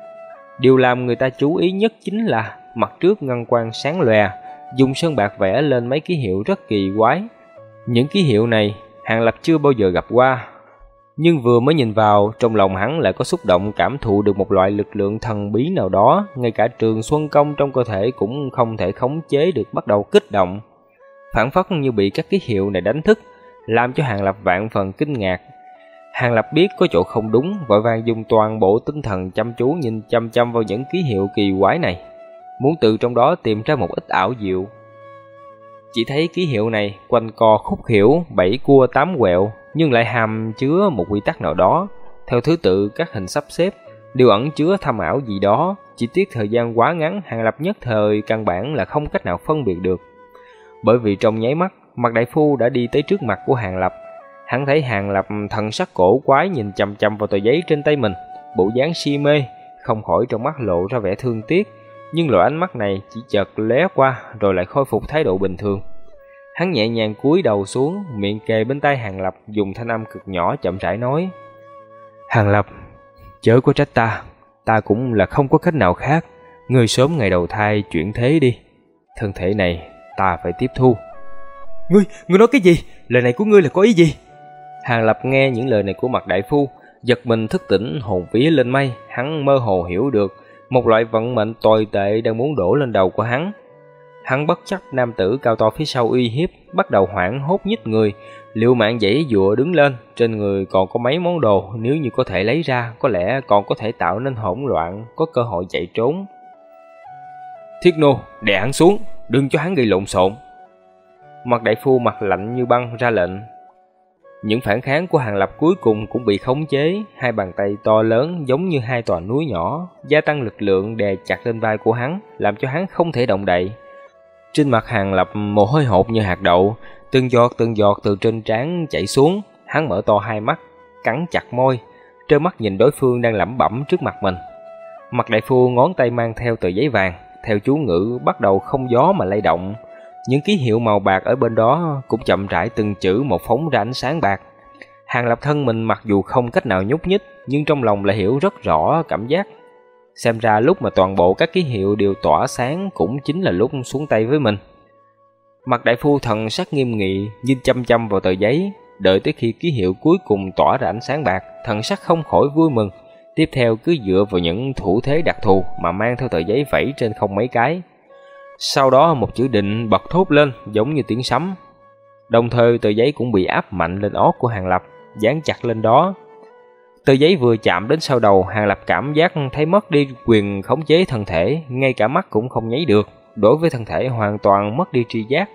Điều làm người ta chú ý nhất chính là mặt trước ngân quang sáng lòe, dùng sơn bạc vẽ lên mấy ký hiệu rất kỳ quái. Những ký hiệu này, Hàng Lập chưa bao giờ gặp qua. Nhưng vừa mới nhìn vào, trong lòng hắn lại có xúc động cảm thụ được một loại lực lượng thần bí nào đó, ngay cả trường xuân công trong cơ thể cũng không thể khống chế được bắt đầu kích động. Phản phất như bị các ký hiệu này đánh thức, làm cho Hàng Lập vạn phần kinh ngạc. Hàng Lập biết có chỗ không đúng, vội vàng dùng toàn bộ tinh thần chăm chú nhìn chăm chăm vào những ký hiệu kỳ quái này, muốn từ trong đó tìm ra một ít ảo diệu. Chỉ thấy ký hiệu này quanh co khúc hiểu, bảy cua tám quẹo, nhưng lại hàm chứa một quy tắc nào đó, theo thứ tự các hình sắp xếp đều ẩn chứa thâm ảo gì đó, chỉ tiếc thời gian quá ngắn, Hàng Lập nhất thời căn bản là không cách nào phân biệt được. Bởi vì trong nháy mắt, mặt đại phu đã đi tới trước mặt của Hàng Lập. Hắn thấy Hàng Lập thần sắc cổ quái nhìn chằm chằm vào tờ giấy trên tay mình, bộ dáng si mê, không khỏi trong mắt lộ ra vẻ thương tiếc, nhưng loại ánh mắt này chỉ chợt lóe qua rồi lại khôi phục thái độ bình thường. Hắn nhẹ nhàng cúi đầu xuống, miệng kề bên tay Hàng Lập dùng thanh âm cực nhỏ chậm rãi nói: "Hàng Lập, chớ có trách ta, ta cũng là không có cách nào khác, người sớm ngày đầu thai chuyển thế đi, thân thể này ta phải tiếp thu." Ngươi, ngươi nói cái gì? Lời này của ngươi là có ý gì? Hàng Lập nghe những lời này của mặt đại phu, giật mình thức tỉnh hồn vía lên mây, hắn mơ hồ hiểu được một loại vận mệnh tồi tệ đang muốn đổ lên đầu của hắn. Hắn bất chấp nam tử cao to phía sau uy hiếp, bắt đầu hoảng hốt nhích người, liệu mạng dãy dụa đứng lên, trên người còn có mấy món đồ, nếu như có thể lấy ra, có lẽ còn có thể tạo nên hỗn loạn, có cơ hội chạy trốn. Thiết nô, đè hắn xuống, đừng cho hắn gây lộn xộn. Mặt đại phu mặt lạnh như băng ra lệnh. Những phản kháng của hàng lập cuối cùng cũng bị khống chế, hai bàn tay to lớn giống như hai tòa núi nhỏ, gia tăng lực lượng đè chặt lên vai của hắn, làm cho hắn không thể động đậy. Trên mặt hàng lập mồ hôi hột như hạt đậu, từng giọt từng giọt từ trên trán chảy xuống, hắn mở to hai mắt, cắn chặt môi, trơ mắt nhìn đối phương đang lẩm bẩm trước mặt mình. Mặt đại phu ngón tay mang theo tờ giấy vàng, theo chú ngữ bắt đầu không gió mà lay động, những ký hiệu màu bạc ở bên đó cũng chậm rãi từng chữ một phóng ra ánh sáng bạc. Hàng lập thân mình mặc dù không cách nào nhúc nhích, nhưng trong lòng lại hiểu rất rõ cảm giác. Xem ra lúc mà toàn bộ các ký hiệu đều tỏa sáng cũng chính là lúc xuống tay với mình. Mặt đại phu thần sắc nghiêm nghị, nhìn chăm chăm vào tờ giấy, đợi tới khi ký hiệu cuối cùng tỏa ra ánh sáng bạc, thần sắc không khỏi vui mừng. Tiếp theo cứ dựa vào những thủ thế đặc thù mà mang theo tờ giấy vẫy trên không mấy cái, sau đó một chữ định bật thốt lên giống như tiếng sấm. Đồng thời tờ giấy cũng bị áp mạnh lên óc của Hàng Lập, dán chặt lên đó. Tờ giấy vừa chạm đến sau đầu, Hàng Lập cảm giác thấy mất đi quyền khống chế thân thể, ngay cả mắt cũng không nháy được. Đối với thân thể hoàn toàn mất đi tri giác.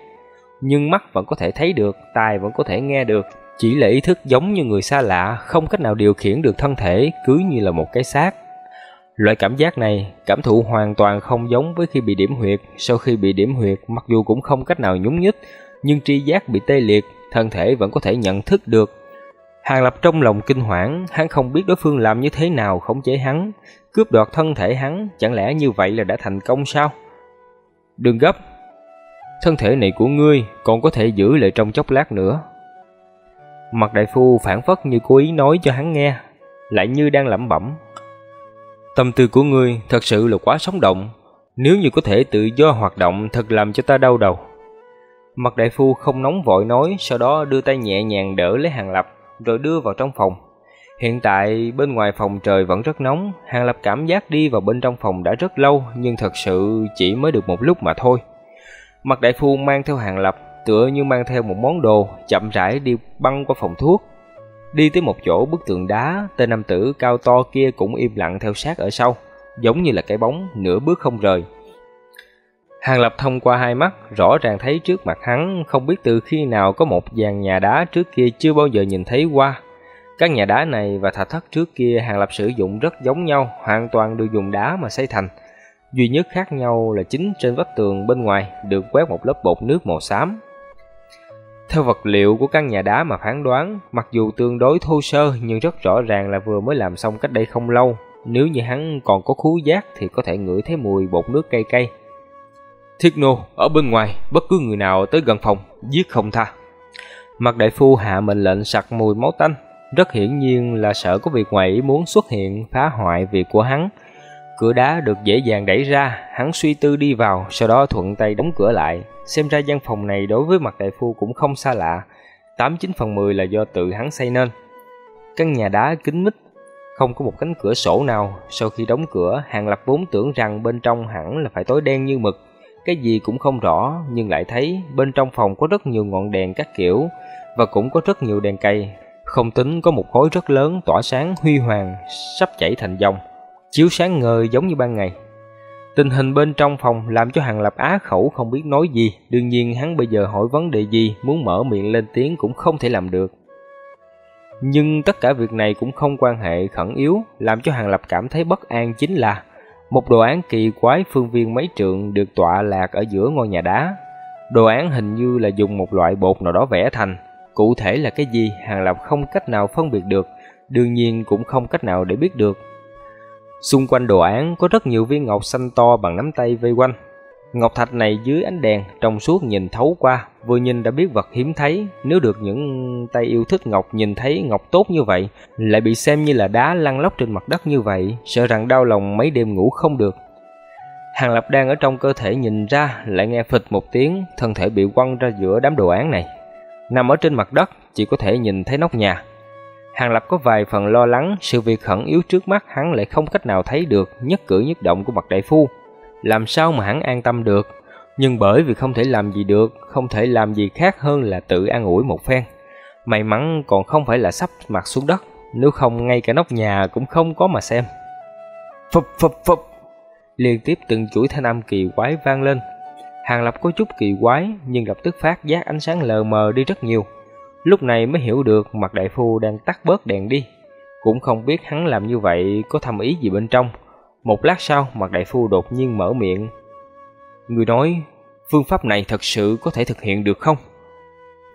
Nhưng mắt vẫn có thể thấy được, tai vẫn có thể nghe được. Chỉ là ý thức giống như người xa lạ, không cách nào điều khiển được thân thể, cứ như là một cái xác. Loại cảm giác này, cảm thụ hoàn toàn không giống với khi bị điểm huyệt. Sau khi bị điểm huyệt, mặc dù cũng không cách nào nhúng nhích, nhưng tri giác bị tê liệt, thân thể vẫn có thể nhận thức được. Hàng Lập trong lòng kinh hoảng, hắn không biết đối phương làm như thế nào khống chế hắn, cướp đoạt thân thể hắn, chẳng lẽ như vậy là đã thành công sao? Đừng gấp, thân thể này của ngươi còn có thể giữ lại trong chốc lát nữa. Mặt đại phu phản phất như cố ý nói cho hắn nghe, lại như đang lẩm bẩm, Tâm tư của ngươi thật sự là quá sống động, nếu như có thể tự do hoạt động thật làm cho ta đau đầu. Mặt đại phu không nóng vội nói, sau đó đưa tay nhẹ nhàng đỡ lấy Hàng Lập, rồi đưa vào trong phòng. Hiện tại bên ngoài phòng trời vẫn rất nóng, Hàng Lập cảm giác đi vào bên trong phòng đã rất lâu, nhưng thật sự chỉ mới được một lúc mà thôi. Mặt đại phu mang theo Hàng Lập, tựa như mang theo một món đồ, chậm rãi đi băng qua phòng thuốc, Đi tới một chỗ bức tường đá, tên nam tử cao to kia cũng im lặng theo sát ở sau, giống như là cái bóng, nửa bước không rời. Hàng Lập thông qua hai mắt, rõ ràng thấy trước mặt hắn, không biết từ khi nào có một dàn nhà đá trước kia chưa bao giờ nhìn thấy qua. Các nhà đá này và thạch thất trước kia Hàng Lập sử dụng rất giống nhau, hoàn toàn được dùng đá mà xây thành. Duy nhất khác nhau là chính trên vách tường bên ngoài được quét một lớp bột nước màu xám, theo vật liệu của căn nhà đá mà phán đoán, mặc dù tương đối thô sơ nhưng rất rõ ràng là vừa mới làm xong cách đây không lâu. Nếu như hắn còn có khú giác thì có thể ngửi thấy mùi bột nước cay cay. Thiết nô, ở bên ngoài, bất cứ người nào tới gần phòng, giết không tha. Mặt đại phu hạ mệnh lệnh sặc mùi máu tanh, rất hiển nhiên là sợ có việc ngoài ý muốn xuất hiện phá hoại việc của hắn. Cửa đá được dễ dàng đẩy ra, hắn suy tư đi vào, sau đó thuận tay đóng cửa lại, Xem ra gian phòng này đối với mặt đại phu cũng không xa lạ, 89 phần 10 là do tự hắn xây nên. Căn nhà đá kín mít, không có một cánh cửa sổ nào, sau khi đóng cửa, Hàng Lập vốn tưởng rằng bên trong hẳn là phải tối đen như mực, cái gì cũng không rõ, nhưng lại thấy bên trong phòng có rất nhiều ngọn đèn các kiểu và cũng có rất nhiều đèn cây. Không tính có một khối rất lớn tỏa sáng huy hoàng, sắp chảy thành dòng, chiếu sáng ngời giống như ban ngày. Tình hình bên trong phòng làm cho Hàng Lập á khẩu không biết nói gì, đương nhiên hắn bây giờ hỏi vấn đề gì, muốn mở miệng lên tiếng cũng không thể làm được. Nhưng tất cả việc này cũng không quan hệ khẩn yếu, làm cho Hàng Lập cảm thấy bất an chính là một đồ án kỳ quái phương viên mấy trượng được tọa lạc ở giữa ngôi nhà đá. Đồ án hình như là dùng một loại bột nào đó vẽ thành, cụ thể là cái gì Hàng Lập không cách nào phân biệt được, đương nhiên cũng không cách nào để biết được. Xung quanh đồ án có rất nhiều viên ngọc xanh to bằng nắm tay vây quanh. Ngọc thạch này dưới ánh đèn trong suốt nhìn thấu qua, vừa nhìn đã biết vật hiếm thấy, nếu được những tay yêu thích ngọc nhìn thấy ngọc tốt như vậy, lại bị xem như là đá lăn lóc trên mặt đất như vậy, sợ rằng đau lòng mấy đêm ngủ không được. Hàng Lập đang ở trong cơ thể nhìn ra, lại nghe phịch một tiếng, thân thể bị quăng ra giữa đám đồ án này. Nằm ở trên mặt đất, chỉ có thể nhìn thấy nóc nhà. Hàng Lập có vài phần lo lắng, sự việc khẩn yếu trước mắt hắn lại không cách nào thấy được nhất cử nhất động của mặt đại phu. Làm sao mà hắn an tâm được? Nhưng bởi vì không thể làm gì được, không thể làm gì khác hơn là tự an ủi một phen. May mắn còn không phải là sắp mặt xuống đất, nếu không ngay cả nóc nhà cũng không có mà xem. Phập phập phập, liên tiếp từng chuỗi thanh âm kỳ quái vang lên. Hàng Lập có chút kỳ quái, nhưng lập tức phát giác ánh sáng lờ mờ đi rất nhiều. Lúc này mới hiểu được mặt đại phu đang tắt bớt đèn đi. Cũng không biết hắn làm như vậy có thầm ý gì bên trong. Một lát sau, mặt đại phu đột nhiên mở miệng. Người nói, phương pháp này thật sự có thể thực hiện được không?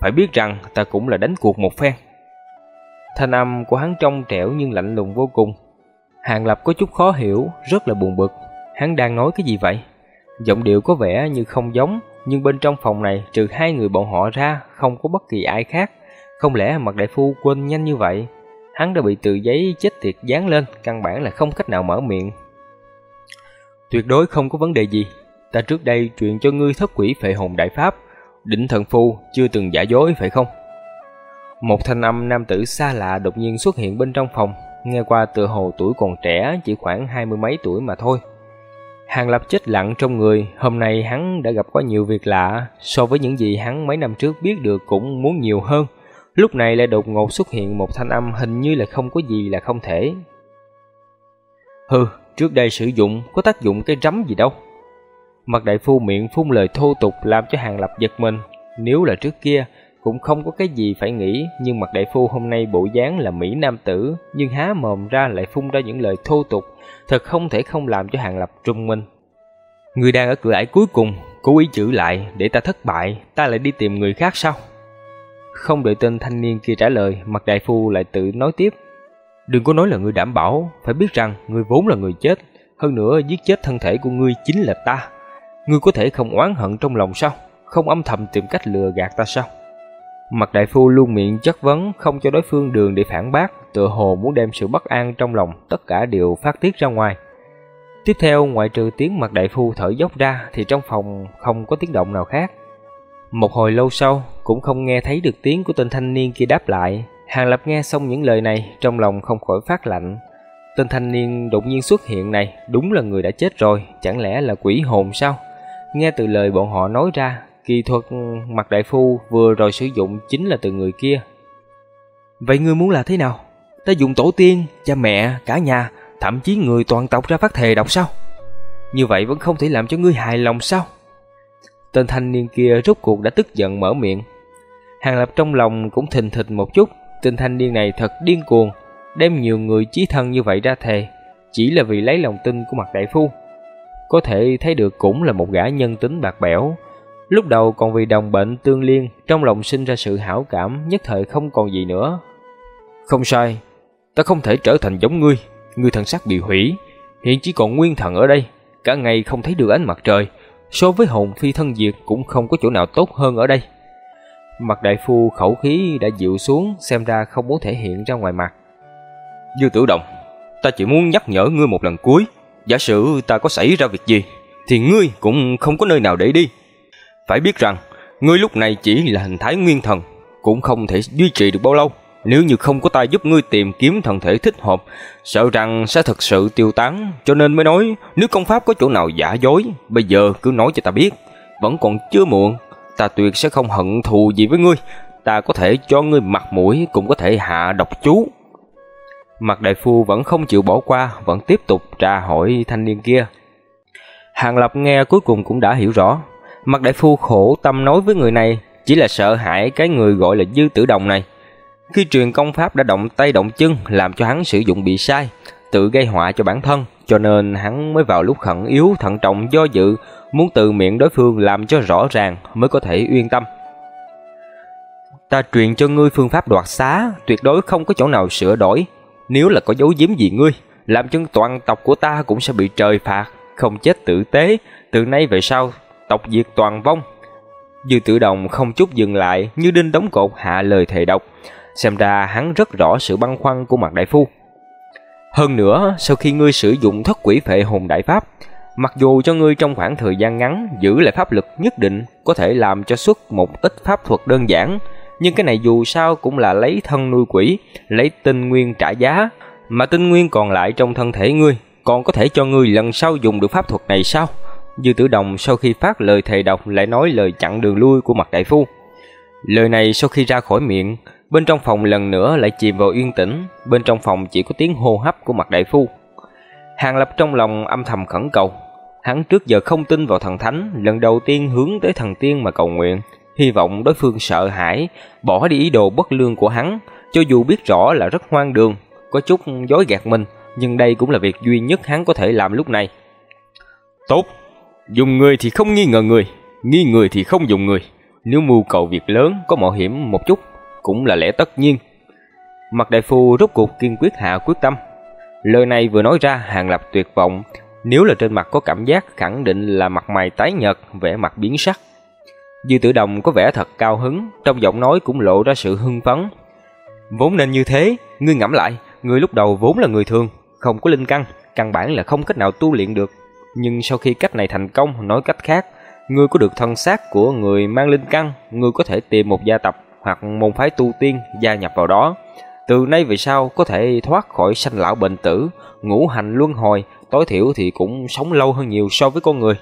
Phải biết rằng ta cũng là đánh cuộc một phen. Thanh âm của hắn trong trẻo nhưng lạnh lùng vô cùng. Hàng Lập có chút khó hiểu, rất là buồn bực. Hắn đang nói cái gì vậy? Giọng điệu có vẻ như không giống, nhưng bên trong phòng này trừ hai người bọn họ ra, không có bất kỳ ai khác. Không lẽ mặt đại phu quên nhanh như vậy? Hắn đã bị từ giấy chết tiệt dán lên, căn bản là không cách nào mở miệng. Tuyệt đối không có vấn đề gì. Ta trước đây truyền cho ngươi thất quỷ phệ hồn đại pháp, đỉnh thần phu chưa từng giả dối phải không? Một thanh âm nam tử xa lạ đột nhiên xuất hiện bên trong phòng, nghe qua tựa hồ tuổi còn trẻ, chỉ khoảng hai mươi mấy tuổi mà thôi. Hàng Lập chết lặng trong người, hôm nay hắn đã gặp quá nhiều việc lạ, so với những gì hắn mấy năm trước biết được cũng muốn nhiều hơn. Lúc này lại đột ngột xuất hiện một thanh âm hình như là không có gì là không thể. Hừ, trước đây sử dụng có tác dụng cái rắm gì đâu. Mặt đại phu miệng phun lời thô tục làm cho Hàng Lập giật mình. Nếu là trước kia, cũng không có cái gì phải nghĩ, nhưng mặt đại phu hôm nay bộ dáng là Mỹ Nam tử, nhưng há mồm ra lại phun ra những lời thô tục, thật không thể không làm cho Hàng Lập trung minh. Người đang ở cửa ải cuối cùng, cố ý chữ lại, để ta thất bại, ta lại đi tìm người khác sao? Không đợi tên thanh niên kia trả lời, mặt đại phu lại tự nói tiếp. Đừng có nói là người đảm bảo, phải biết rằng người vốn là người chết, hơn nữa giết chết thân thể của ngươi chính là ta. Ngươi có thể không oán hận trong lòng sao? Không âm thầm tìm cách lừa gạt ta sao? Mặt đại phu luôn miệng chất vấn, không cho đối phương đường để phản bác, tựa hồ muốn đem sự bất an trong lòng tất cả đều phát tiết ra ngoài. Tiếp theo, ngoại trừ tiếng mặt đại phu thở dốc ra thì trong phòng không có tiếng động nào khác. Một hồi lâu sau, cũng không nghe thấy được tiếng của tên thanh niên kia đáp lại. Hàng Lập nghe xong những lời này, trong lòng không khỏi phát lạnh. Tên thanh niên đột nhiên xuất hiện này, đúng là người đã chết rồi, chẳng lẽ là quỷ hồn sao? Nghe từ lời bọn họ nói ra, kỳ thuật mặt đại phu vừa rồi sử dụng chính là từ người kia. Vậy ngươi muốn là thế nào? Ta dùng tổ tiên, cha mẹ, cả nhà, thậm chí người toàn tộc ra phát thề độc sao? Như vậy vẫn không thể làm cho ngươi hài lòng sao? Tên thanh niên kia rốt cuộc đã tức giận mở miệng. Hàng Lập trong lòng cũng thình thịch một chút, tên thanh niên này thật điên cuồng, đem nhiều người chí thân như vậy ra thề, chỉ là vì lấy lòng tin của mặt đại phu. Có thể thấy được cũng là một gã nhân tính bạc bẽo. Lúc đầu còn vì đồng bệnh tương liên, trong lòng sinh ra sự hảo cảm, nhất thời không còn gì nữa. Không sai, ta không thể trở thành giống ngươi, ngươi thần sắc bị hủy, hiện chỉ còn nguyên thần ở đây, cả ngày không thấy được ánh mặt trời, so với hồn phi thân diệt cũng không có chỗ nào tốt hơn ở đây. Mặt đại phu khẩu khí đã dịu xuống, xem ra không muốn thể hiện ra ngoài mặt. Dư tử động, ta chỉ muốn nhắc nhở ngươi một lần cuối, giả sử ta có xảy ra việc gì, thì ngươi cũng không có nơi nào để đi. Phải biết rằng, ngươi lúc này chỉ là hình thái nguyên thần, cũng không thể duy trì được bao lâu. Nếu như không có ta giúp ngươi tìm kiếm thần thể thích hợp, sợ rằng sẽ thật sự tiêu tán, cho nên mới nói, nếu công pháp có chỗ nào giả dối, bây giờ cứ nói cho ta biết, vẫn còn chưa muộn, ta tuyệt sẽ không hận thù gì với ngươi, ta có thể cho ngươi mặt mũi, cũng có thể hạ độc chú. Mặt đại phu vẫn không chịu bỏ qua, vẫn tiếp tục tra hỏi thanh niên kia. Hàng Lập nghe cuối cùng cũng đã hiểu rõ, mặt đại phu khổ tâm nói với người này chỉ là sợ hãi cái người gọi là dư tử đồng này. Khi truyền công pháp đã động tay động chân làm cho hắn sử dụng bị sai, tự gây họa cho bản thân, cho nên hắn mới vào lúc khẩn yếu thận trọng do dự, muốn từ miệng đối phương làm cho rõ ràng mới có thể yên tâm. Ta truyền cho ngươi phương pháp đoạt xá, tuyệt đối không có chỗ nào sửa đổi. Nếu là có dấu giếm gì ngươi, làm cho toàn tộc của ta cũng sẽ bị trời phạt, không chết tử tế, từ nay về sau, tộc diệt toàn vong. Dư tự động không chút dừng lại, như đinh đóng cột hạ lời thề độc. Xem ra hắn rất rõ sự băn khoăn của mặt đại phu. Hơn nữa, sau khi ngươi sử dụng thất quỷ phệ hồn đại pháp, mặc dù cho ngươi trong khoảng thời gian ngắn giữ lại pháp lực nhất định có thể làm cho xuất một ít pháp thuật đơn giản, nhưng cái này dù sao cũng là lấy thân nuôi quỷ, lấy tinh nguyên trả giá, mà tinh nguyên còn lại trong thân thể ngươi, còn có thể cho ngươi lần sau dùng được pháp thuật này sao? Dư Tử Đồng sau khi phát lời thầy độc lại nói lời chặn đường lui của mặt đại phu. Lời này sau khi ra khỏi miệng, bên trong phòng lần nữa lại chìm vào yên tĩnh, bên trong phòng chỉ có tiếng hô hấp của mặt đại phu. Hàng Lập trong lòng âm thầm khẩn cầu, hắn trước giờ không tin vào thần thánh, lần đầu tiên hướng tới thần tiên mà cầu nguyện, hy vọng đối phương sợ hãi, bỏ đi ý đồ bất lương của hắn, cho dù biết rõ là rất hoang đường, có chút dối gạt mình, nhưng đây cũng là việc duy nhất hắn có thể làm lúc này. Tốt, dùng người thì không nghi ngờ người, nghi người thì không dùng người. Nếu mưu cầu việc lớn có mạo hiểm một chút, cũng là lẽ tất nhiên. Mặt đại phu rốt cuộc kiên quyết hạ quyết tâm. Lời này vừa nói ra hàng lập tuyệt vọng, nếu là trên mặt có cảm giác khẳng định là mặt mày tái nhợt, vẻ mặt biến sắc. Dư tử đồng có vẻ thật cao hứng, trong giọng nói cũng lộ ra sự hưng phấn. Vốn nên như thế, ngươi ngẫm lại, ngươi lúc đầu vốn là người thường, không có linh căn, căn bản là không cách nào tu luyện được. Nhưng sau khi cách này thành công, nói cách khác, ngươi có được thân xác của người mang linh căn, ngươi có thể tìm một gia tộc hoặc môn phái tu tiên gia nhập vào đó. Từ nay về sau có thể thoát khỏi sanh lão bệnh tử, ngũ hành luân hồi, tối thiểu thì cũng sống lâu hơn nhiều so với con người.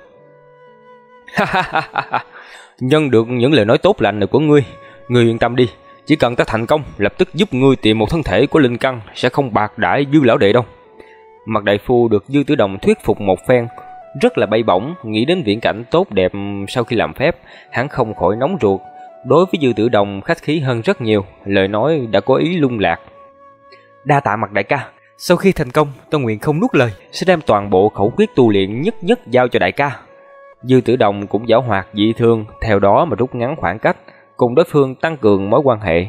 Nhân được những lời nói tốt lành này của ngươi, ngươi yên tâm đi, chỉ cần ta thành công, lập tức giúp ngươi tìm một thân thể của linh căn, sẽ không bạc đãi dư lão đệ đâu. Mặt đại phu được dư tử đồng thuyết phục một phen, rất là bay bổng, nghĩ đến viễn cảnh tốt đẹp sau khi làm phép, hắn không khỏi nóng ruột. Đối với dư tử đồng khách khí hơn rất nhiều, lời nói đã có ý lung lạc. Đa tạ mặt đại ca, sau khi thành công, tôi nguyện không nuốt lời, sẽ đem toàn bộ khẩu quyết tu luyện nhất nhất giao cho đại ca. Dư tử đồng cũng giảo hoạt dị thương, theo đó mà rút ngắn khoảng cách, cùng đối phương tăng cường mối quan hệ.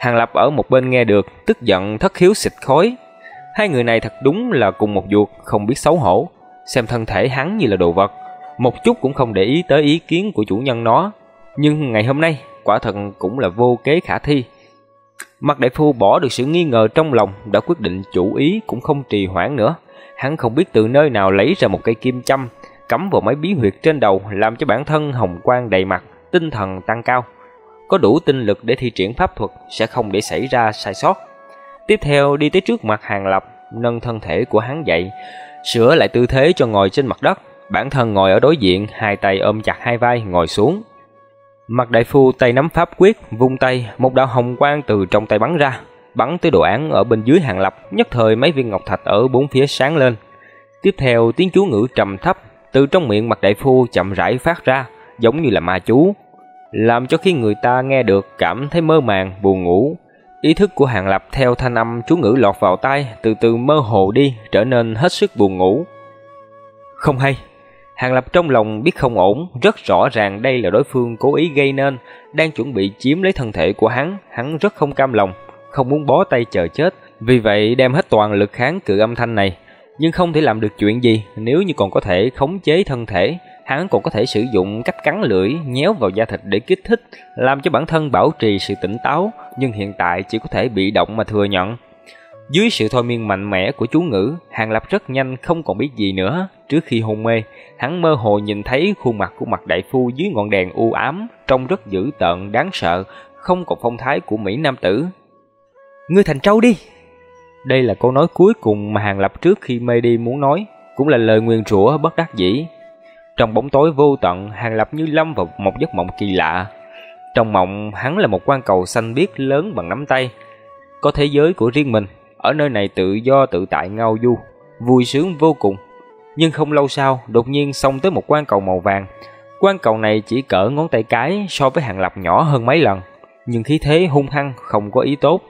Hàng Lập ở một bên nghe được, tức giận thất khiếu xịt khói. Hai người này thật đúng là cùng một ruột, không biết xấu hổ, xem thân thể hắn như là đồ vật, một chút cũng không để ý tới ý kiến của chủ nhân nó. Nhưng ngày hôm nay, quả thật cũng là vô kế khả thi. Mặt đại phu bỏ được sự nghi ngờ trong lòng, đã quyết định chủ ý cũng không trì hoãn nữa. Hắn không biết từ nơi nào lấy ra một cây kim châm, cắm vào mấy bí huyệt trên đầu làm cho bản thân hồng quang đầy mặt, tinh thần tăng cao. Có đủ tinh lực để thi triển pháp thuật sẽ không để xảy ra sai sót. Tiếp theo đi tới trước mặt Hàng Lập, nâng thân thể của hắn dậy, sửa lại tư thế cho ngồi trên mặt đất. Bản thân ngồi ở đối diện, hai tay ôm chặt hai vai ngồi xuống. Mặt đại phu tay nắm pháp quyết, vung tay, một đạo hồng quang từ trong tay bắn ra, bắn tới đồ án ở bên dưới Hàng Lập, nhất thời mấy viên ngọc thạch ở bốn phía sáng lên. Tiếp theo tiếng chú ngữ trầm thấp từ trong miệng mặt đại phu chậm rãi phát ra, giống như là ma chú, làm cho khi người ta nghe được cảm thấy mơ màng, buồn ngủ. Ý thức của Hàng Lập theo thanh âm chú ngữ lọt vào tai, từ từ mơ hồ đi, trở nên hết sức buồn ngủ. Không hay, Hàng Lập trong lòng biết không ổn, rất rõ ràng đây là đối phương cố ý gây nên, đang chuẩn bị chiếm lấy thân thể của hắn, hắn rất không cam lòng, không muốn bó tay chờ chết, vì vậy đem hết toàn lực kháng cự âm thanh này nhưng không thể làm được chuyện gì nếu như còn có thể khống chế thân thể, hắn còn có thể sử dụng cách cắn lưỡi, nhéo vào da thịt để kích thích, làm cho bản thân bảo trì sự tỉnh táo, nhưng hiện tại chỉ có thể bị động mà thừa nhận. Dưới sự thôi miên mạnh mẽ của chú ngữ, Hàng Lập rất nhanh không còn biết gì nữa. Trước khi hôn mê, hắn mơ hồ nhìn thấy khuôn mặt của mặt đại phu dưới ngọn đèn u ám, trông rất dữ tợn, đáng sợ, không còn phong thái của Mỹ Nam Tử. Ngươi thành trâu đi! Đây là câu nói cuối cùng mà Hàng Lập trước khi mê đi muốn nói, cũng là lời nguyền rủa bất đắc dĩ. Trong bóng tối vô tận, Hàng Lập như lâm vào một giấc mộng kỳ lạ. Trong mộng, hắn là một quan cầu xanh biếc lớn bằng nắm tay. Có thế giới của riêng mình, ở nơi này tự do tự tại ngao du, vui sướng vô cùng. Nhưng không lâu sau, đột nhiên xông tới một quan cầu màu vàng. Quan cầu này chỉ cỡ ngón tay cái so với Hàng Lập nhỏ hơn mấy lần, nhưng khí thế hung hăng không có ý tốt.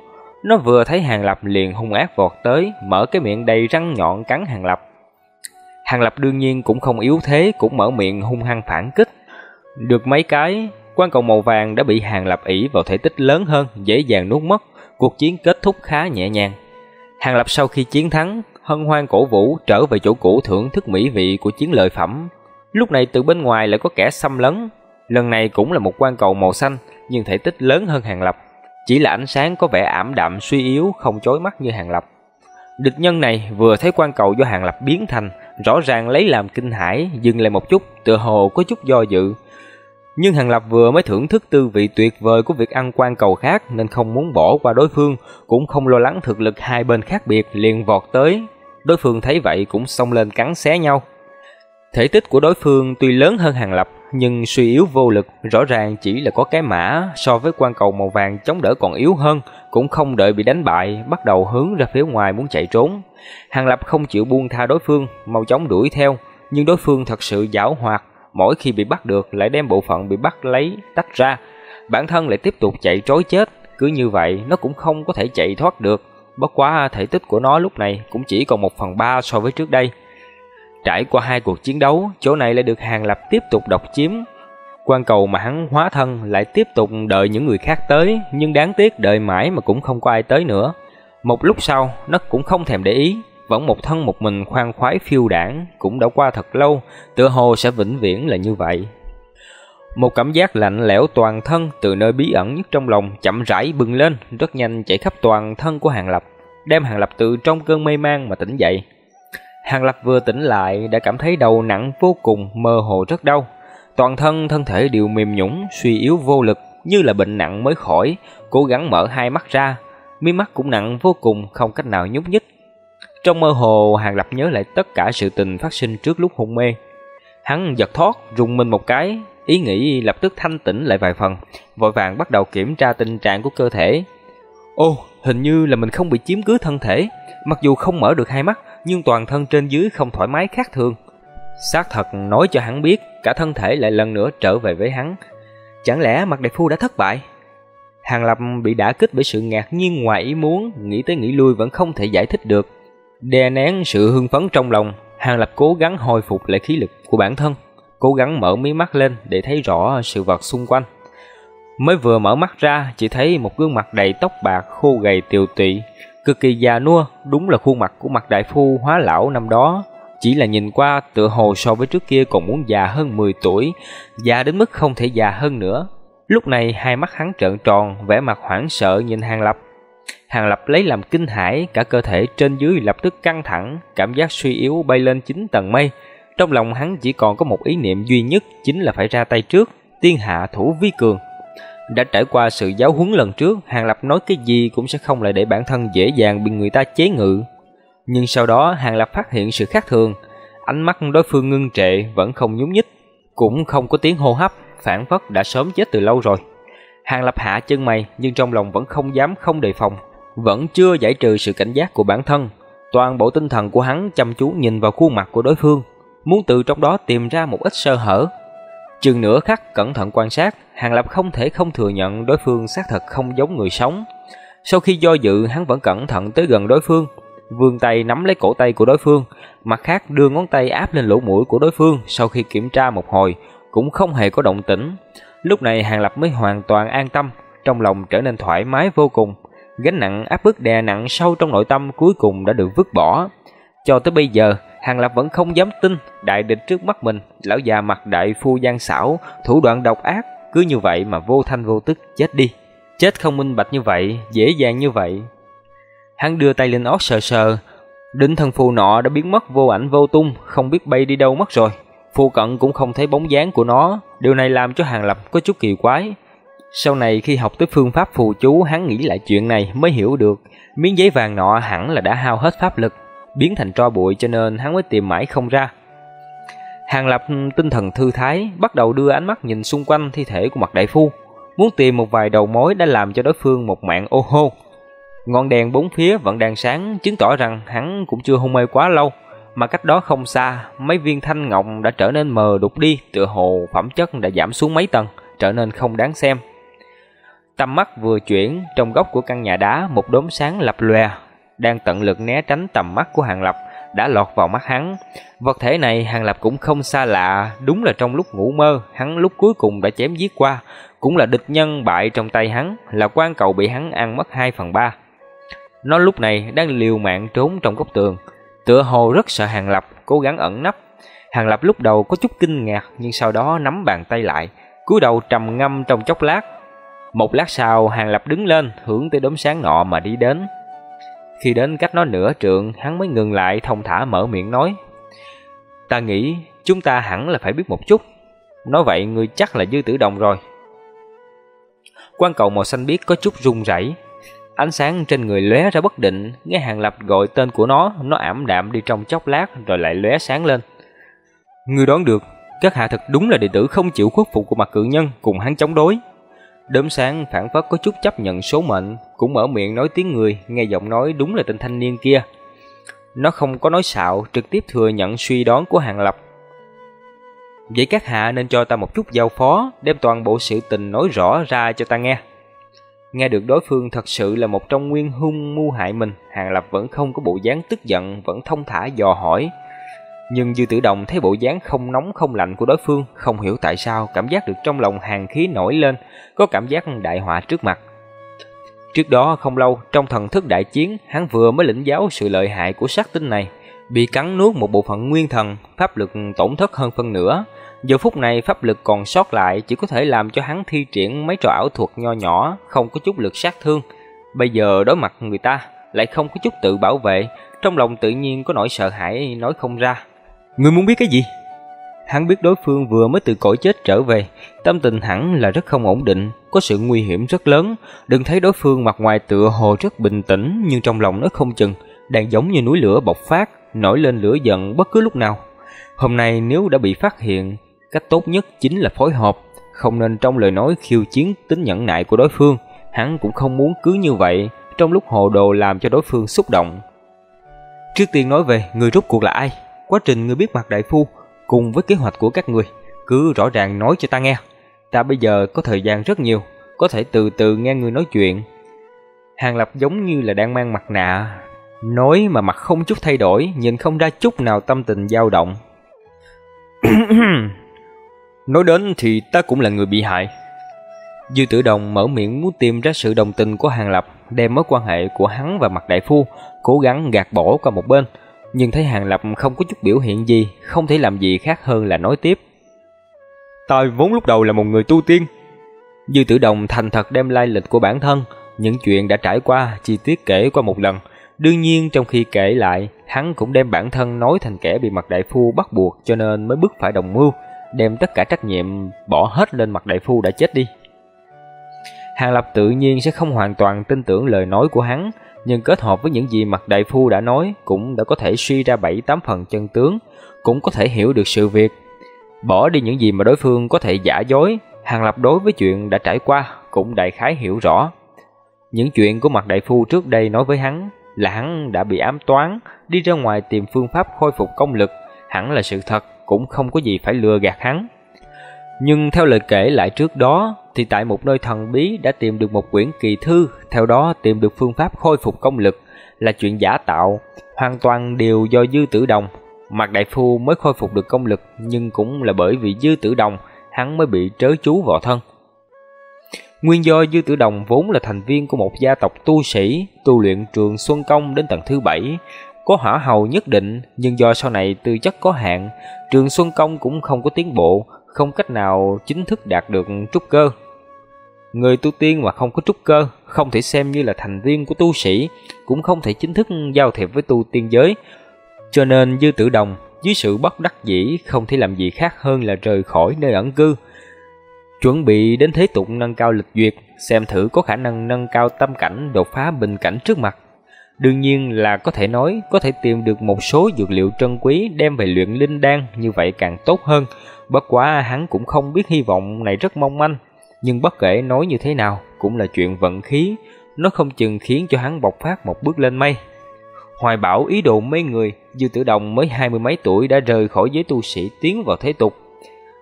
Nó vừa thấy Hàng Lập liền hung ác vọt tới, mở cái miệng đầy răng nhọn cắn Hàng Lập. Hàng Lập đương nhiên cũng không yếu thế, cũng mở miệng hung hăng phản kích. Được mấy cái, quan cầu màu vàng đã bị Hàng Lập ỷ vào thể tích lớn hơn, dễ dàng nuốt mất. Cuộc chiến kết thúc khá nhẹ nhàng. Hàng Lập sau khi chiến thắng, hân hoan cổ vũ trở về chỗ cũ thưởng thức mỹ vị của chiến lợi phẩm. Lúc này từ bên ngoài lại có kẻ xâm lấn. Lần này cũng là một quan cầu màu xanh, nhưng thể tích lớn hơn Hàng Lập. Chỉ là ánh sáng có vẻ ảm đạm suy yếu, không chói mắt như Hàng Lập. Địch nhân này vừa thấy quan cầu do Hàng Lập biến thành, rõ ràng lấy làm kinh hãi, dừng lại một chút, tựa hồ có chút do dự. Nhưng Hàng Lập vừa mới thưởng thức tư vị tuyệt vời của việc ăn quan cầu khác nên không muốn bỏ qua đối phương, cũng không lo lắng thực lực hai bên khác biệt liền vọt tới. Đối phương thấy vậy cũng xông lên cắn xé nhau. Thể tích của đối phương tuy lớn hơn Hàng Lập nhưng suy yếu vô lực, rõ ràng chỉ là có cái mã so với quan cầu màu vàng chống đỡ còn yếu hơn, cũng không đợi bị đánh bại, bắt đầu hướng ra phía ngoài muốn chạy trốn. Hàng Lập không chịu buông tha đối phương, mau chóng đuổi theo, nhưng đối phương thật sự giảo hoạt, mỗi khi bị bắt được lại đem bộ phận bị bắt lấy tách ra, bản thân lại tiếp tục chạy trối chết, cứ như vậy nó cũng không có thể chạy thoát được. Bất quá thể tích của nó lúc này cũng chỉ còn một phần ba so với trước đây. Trải qua hai cuộc chiến đấu, chỗ này lại được Hàng Lập tiếp tục độc chiếm. Quan cầu mà hắn hóa thân lại tiếp tục đợi những người khác tới, nhưng đáng tiếc đợi mãi mà cũng không có ai tới nữa. Một lúc sau, nó cũng không thèm để ý, vẫn một thân một mình khoan khoái phiêu đảng, cũng đã qua thật lâu, tựa hồ sẽ vĩnh viễn là như vậy. Một cảm giác lạnh lẽo toàn thân từ nơi bí ẩn nhất trong lòng chậm rãi bừng lên, rất nhanh chạy khắp toàn thân của Hàng Lập, đem Hàng Lập từ trong cơn mê man mà tỉnh dậy. Hàng Lập vừa tỉnh lại đã cảm thấy đầu nặng vô cùng, mơ hồ rất đau. Toàn thân thân thể đều mềm nhũn, suy yếu vô lực, như là bệnh nặng mới khỏi, cố gắng mở hai mắt ra, mi mắt cũng nặng vô cùng, không cách nào nhúc nhích. Trong mơ hồ, Hàng Lập nhớ lại tất cả sự tình phát sinh trước lúc hôn mê. Hắn giật thoát, rùng mình một cái, ý nghĩ lập tức thanh tỉnh lại vài phần, vội vàng bắt đầu kiểm tra tình trạng của cơ thể. Ô, hình như là mình không bị chiếm cứ thân thể, mặc dù không mở được hai mắt, nhưng toàn thân trên dưới không thoải mái khác thường. Xác thật nói cho hắn biết, cả thân thể lại lần nữa trở về với hắn. Chẳng lẽ mặt đại phu đã thất bại? Hàng Lập bị đả kích bởi sự ngạc nhiên ngoài ý muốn, nghĩ tới nghĩ lui vẫn không thể giải thích được. Đè nén sự hưng phấn trong lòng, Hàng Lập cố gắng hồi phục lại khí lực của bản thân, cố gắng mở mí mắt lên để thấy rõ sự vật xung quanh. Mới vừa mở mắt ra, chỉ thấy một gương mặt đầy tóc bạc khô gầy tiều tụy, cực kỳ già nua, đúng là khuôn mặt của mặt đại phu hóa lão năm đó. Chỉ là nhìn qua tựa hồ so với trước kia còn muốn già hơn 10 tuổi, già đến mức không thể già hơn nữa. Lúc này hai mắt hắn trợn tròn, vẻ mặt hoảng sợ nhìn Hàng Lập. Hàng Lập lấy làm kinh hãi, cả cơ thể trên dưới lập tức căng thẳng, cảm giác suy yếu bay lên chín tầng mây. Trong lòng hắn chỉ còn có một ý niệm duy nhất, chính là phải ra tay trước, tiên hạ thủ vi cường. Đã trải qua sự giáo huấn lần trước, Hàng Lập nói cái gì cũng sẽ không lại để bản thân dễ dàng bị người ta chế ngự. Nhưng sau đó Hàng Lập phát hiện sự khác thường, ánh mắt đối phương ngưng trệ vẫn không nhúc nhích, cũng không có tiếng hô hấp, phản phất đã sớm chết từ lâu rồi. Hàng Lập hạ chân mày nhưng trong lòng vẫn không dám không đề phòng, vẫn chưa giải trừ sự cảnh giác của bản thân. Toàn bộ tinh thần của hắn chăm chú nhìn vào khuôn mặt của đối phương, muốn từ trong đó tìm ra một ít sơ hở. Chừng nửa khắc cẩn thận quan sát, Hàng Lập không thể không thừa nhận đối phương xác thật không giống người sống. Sau khi do dự, hắn vẫn cẩn thận tới gần đối phương, vươn tay nắm lấy cổ tay của đối phương, mặt khác đưa ngón tay áp lên lỗ mũi của đối phương, sau khi kiểm tra một hồi, cũng không hề có động tĩnh. Lúc này Hàng Lập mới hoàn toàn an tâm, trong lòng trở nên thoải mái vô cùng. Gánh nặng áp bức đè nặng sâu trong nội tâm cuối cùng đã được vứt bỏ. Cho tới bây giờ, Hàng Lập vẫn không dám tin đại địch trước mắt mình, lão già mặt đại phu gian xảo, thủ đoạn độc ác, cứ như vậy mà vô thanh vô tức chết đi. Chết không minh bạch như vậy, dễ dàng như vậy. Hắn đưa tay lên ót sờ sờ, đỉnh thân phù nọ đã biến mất vô ảnh vô tung, không biết bay đi đâu mất rồi. Phu cận cũng không thấy bóng dáng của nó, điều này làm cho Hàng Lập có chút kỳ quái. Sau này khi học tới phương pháp phù chú, hắn nghĩ lại chuyện này mới hiểu được, miếng giấy vàng nọ hẳn là đã hao hết pháp lực, biến thành tro bụi cho nên hắn mới tìm mãi không ra. Hàng Lập ừ, tinh thần thư thái, bắt đầu đưa ánh mắt nhìn xung quanh thi thể của mặt đại phu, muốn tìm một vài đầu mối đã làm cho đối phương một mạng ô hô. Ngọn đèn bốn phía vẫn đang sáng, chứng tỏ rằng hắn cũng chưa hôn mê quá lâu, mà cách đó không xa, mấy viên thanh ngọc đã trở nên mờ đục đi, tựa hồ phẩm chất đã giảm xuống mấy tầng, trở nên không đáng xem. Tầm mắt vừa chuyển, trong góc của căn nhà đá một đốm sáng lập lòe, đang tận lực né tránh tầm mắt của Hàng Lập, đã lọt vào mắt hắn. Vật thể này Hàng Lập cũng không xa lạ, đúng là trong lúc ngủ mơ, hắn lúc cuối cùng đã chém giết qua, cũng là địch nhân bại trong tay hắn, là quan cầu bị hắn ăn mất 2 phần 3. Nó lúc này đang liều mạng trốn trong góc tường, tựa hồ rất sợ Hàng Lập, cố gắng ẩn nấp. Hàng Lập lúc đầu có chút kinh ngạc nhưng sau đó nắm bàn tay lại, cúi đầu trầm ngâm trong chốc lát. Một lát sau, Hàng Lập đứng lên, hướng tới đốm sáng nọ mà đi đến. Khi đến cách nó nửa trượng, hắn mới ngừng lại thông thả mở miệng nói. Ta nghĩ chúng ta hẳn là phải biết một chút. Nói vậy người chắc là dư tử đồng rồi. Quan cầu màu xanh biếc có chút rung rẩy, Ánh sáng trên người lóe ra bất định, nghe Hàng Lập gọi tên của nó, nó ảm đạm đi trong chốc lát rồi lại lóe sáng lên. Ngươi đoán được, các hạ thật đúng là đệ tử không chịu khuất phục của mặt cự nhân cùng hắn chống đối. Đốm sáng phản phất có chút chấp nhận số mệnh, cũng mở miệng nói tiếng người, nghe giọng nói đúng là tên thanh niên kia. Nó không có nói xạo, trực tiếp thừa nhận suy đoán của Hàng Lập. Vậy các hạ nên cho ta một chút giao phó, đem toàn bộ sự tình nói rõ ra cho ta nghe. Nghe được đối phương thật sự là một trong nguyên hung mưu hại mình, Hàng Lập vẫn không có bộ dáng tức giận, vẫn thông thả dò hỏi. Nhưng Dư Tử Đồng thấy bộ dáng không nóng không lạnh của đối phương, không hiểu tại sao cảm giác được trong lòng hàng khí nổi lên, có cảm giác đại họa trước mặt. Trước đó không lâu, trong thần thức đại chiến, hắn vừa mới lĩnh giáo sự lợi hại của sát tinh này, bị cắn nuốt một bộ phận nguyên thần, pháp lực tổn thất hơn phân nửa, Giờ phút này pháp lực còn sót lại chỉ có thể làm cho hắn thi triển mấy trò ảo thuật nho nhỏ, không có chút lực sát thương. Bây giờ đối mặt người ta, lại không có chút tự bảo vệ, trong lòng tự nhiên có nỗi sợ hãi nói không ra. Ngươi muốn biết cái gì? Hắn biết đối phương vừa mới từ cõi chết trở về, tâm tình hẳn là rất không ổn định, có sự nguy hiểm rất lớn. Đừng thấy đối phương mặt ngoài tựa hồ rất bình tĩnh, nhưng trong lòng nó không chừng, đang giống như núi lửa bộc phát, nổi lên lửa giận bất cứ lúc nào. Hôm nay nếu đã bị phát hiện, Cách tốt nhất chính là phối hợp, không nên trong lời nói khiêu chiến tính nhẫn nại của đối phương. Hắn cũng không muốn cứ như vậy, trong lúc hồ đồ làm cho đối phương xúc động. Trước tiên nói về người rốt cuộc là ai, quá trình người biết mặt đại phu cùng với kế hoạch của các người, cứ rõ ràng nói cho ta nghe. Ta bây giờ có thời gian rất nhiều, có thể từ từ nghe người nói chuyện. Hàng Lập giống như là đang mang mặt nạ, nói mà mặt không chút thay đổi, nhìn không ra chút nào tâm tình dao động. Nói đến thì ta cũng là người bị hại. Dư tử đồng mở miệng muốn tìm ra sự đồng tình của Hàng Lập, đem mối quan hệ của hắn và mặt đại phu, cố gắng gạt bỏ qua một bên. Nhưng thấy Hàng Lập không có chút biểu hiện gì, không thể làm gì khác hơn là nói tiếp. Ta vốn lúc đầu là một người tu tiên. Dư tử đồng thành thật đem lai lịch của bản thân, những chuyện đã trải qua, chi tiết kể qua một lần. Đương nhiên trong khi kể lại, hắn cũng đem bản thân nói thành kẻ bị mặt đại phu bắt buộc cho nên mới bức phải đồng mưu đem tất cả trách nhiệm bỏ hết lên mặt đại phu đã chết đi. Hàng Lập tự nhiên sẽ không hoàn toàn tin tưởng lời nói của hắn, nhưng kết hợp với những gì mặt đại phu đã nói cũng đã có thể suy ra bảy tám phần chân tướng, cũng có thể hiểu được sự việc. Bỏ đi những gì mà đối phương có thể giả dối, Hàng Lập đối với chuyện đã trải qua cũng đại khái hiểu rõ. Những chuyện của mặt đại phu trước đây nói với hắn là hắn đã bị ám toán, đi ra ngoài tìm phương pháp khôi phục công lực, hẳn là sự thật cũng không có gì phải lừa gạt hắn. Nhưng theo lời kể lại trước đó, thì tại một nơi thần bí đã tìm được một quyển kỳ thư, theo đó tìm được phương pháp khôi phục công lực, là chuyện giả tạo, hoàn toàn đều do dư tử đồng. Mạc Đại Phu mới khôi phục được công lực, nhưng cũng là bởi vì dư tử đồng, hắn mới bị trớ chú vào thân. Nguyên do Dư Tử Đồng vốn là thành viên của một gia tộc tu sĩ, tu luyện trường Xuân Công đến tầng thứ bảy, có hỏa hầu nhất định, nhưng do sau này tư chất có hạn, trường Xuân Công cũng không có tiến bộ, không cách nào chính thức đạt được trúc cơ. Người tu tiên mà không có trúc cơ, không thể xem như là thành viên của tu sĩ, cũng không thể chính thức giao thiệp với tu tiên giới. Cho nên Dư Tử Đồng, dưới sự bất đắc dĩ, không thể làm gì khác hơn là rời khỏi nơi ẩn cư. Chuẩn bị đến thế tục nâng cao lịch duyệt, xem thử có khả năng nâng cao tâm cảnh đột phá bình cảnh trước mặt. Đương nhiên là có thể nói có thể tìm được một số dược liệu trân quý đem về luyện linh đan như vậy càng tốt hơn. Bất quá hắn cũng không biết hy vọng này rất mong manh, nhưng bất kể nói như thế nào cũng là chuyện vận khí, nó không chừng khiến cho hắn bộc phát một bước lên mây. Hoài bảo ý đồ mấy người, Dư Tử Đồng mới hai mươi mấy tuổi đã rời khỏi giới tu sĩ tiến vào thế tục.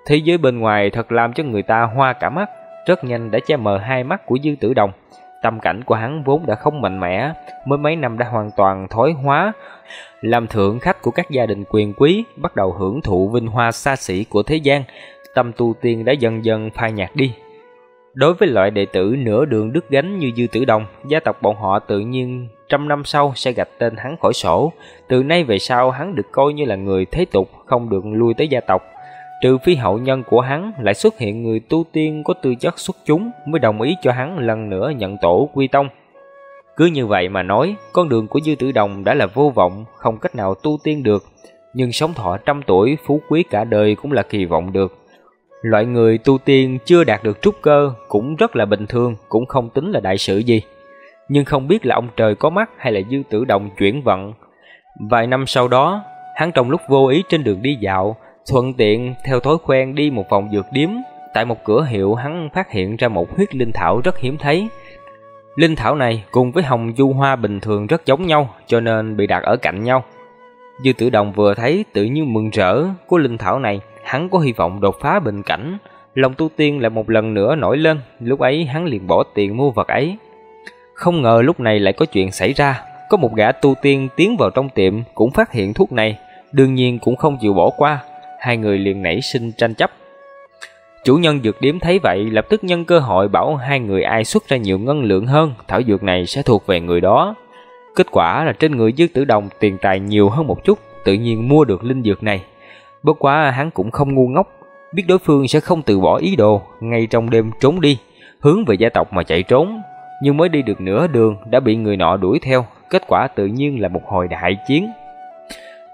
Thế giới bên ngoài thật làm cho người ta hoa cả mắt, rất nhanh đã che mờ hai mắt của Dư Tử Đồng. Tâm cảnh của hắn vốn đã không mạnh mẽ, mới mấy năm đã hoàn toàn thói hóa, làm thượng khách của các gia đình quyền quý, bắt đầu hưởng thụ vinh hoa xa xỉ của thế gian, tâm tu tiên đã dần dần phai nhạt đi. Đối với loại đệ tử nửa đường đứt gánh như Dư Tử Đồng, gia tộc bọn họ tự nhiên trăm năm sau sẽ gạch tên hắn khỏi sổ. Từ nay về sau hắn được coi như là người thế tục, không được lui tới gia tộc. Trừ phi hậu nhân của hắn lại xuất hiện người tu tiên có tư chất xuất chúng mới đồng ý cho hắn lần nữa nhận tổ quy tông. Cứ như vậy mà nói, con đường của Dư Tử Đồng đã là vô vọng, không cách nào tu tiên được. Nhưng sống thọ trăm tuổi, phú quý cả đời cũng là kỳ vọng được. Loại người tu tiên chưa đạt được trúc cơ cũng rất là bình thường, cũng không tính là đại sự gì. Nhưng không biết là ông trời có mắt hay là dư tử đồng chuyển vận. Vài năm sau đó, hắn trong lúc vô ý trên đường đi dạo, thuận tiện theo thói quen đi một vòng dược điếm. Tại một cửa hiệu hắn phát hiện ra một huyết linh thảo rất hiếm thấy. Linh thảo này cùng với hồng du hoa bình thường rất giống nhau cho nên bị đặt ở cạnh nhau. Dư tử đồng vừa thấy tự như mừng rỡ của linh thảo này hắn có hy vọng đột phá bình cảnh, lòng tu tiên lại một lần nữa nổi lên, lúc ấy hắn liền bỏ tiền mua vật ấy. Không ngờ lúc này lại có chuyện xảy ra, có một gã tu tiên tiến vào trong tiệm cũng phát hiện thuốc này, đương nhiên cũng không chịu bỏ qua, hai người liền nảy sinh tranh chấp. Chủ nhân dược điếm thấy vậy lập tức nhân cơ hội bảo hai người ai xuất ra nhiều ngân lượng hơn, thảo dược này sẽ thuộc về người đó. Kết quả là trên người dư tử đồng tiền tài nhiều hơn một chút, tự nhiên mua được linh dược này. Bất quá hắn cũng không ngu ngốc, biết đối phương sẽ không từ bỏ ý đồ, ngay trong đêm trốn đi, hướng về gia tộc mà chạy trốn. Nhưng mới đi được nửa đường đã bị người nọ đuổi theo, kết quả tự nhiên là một hồi đại chiến.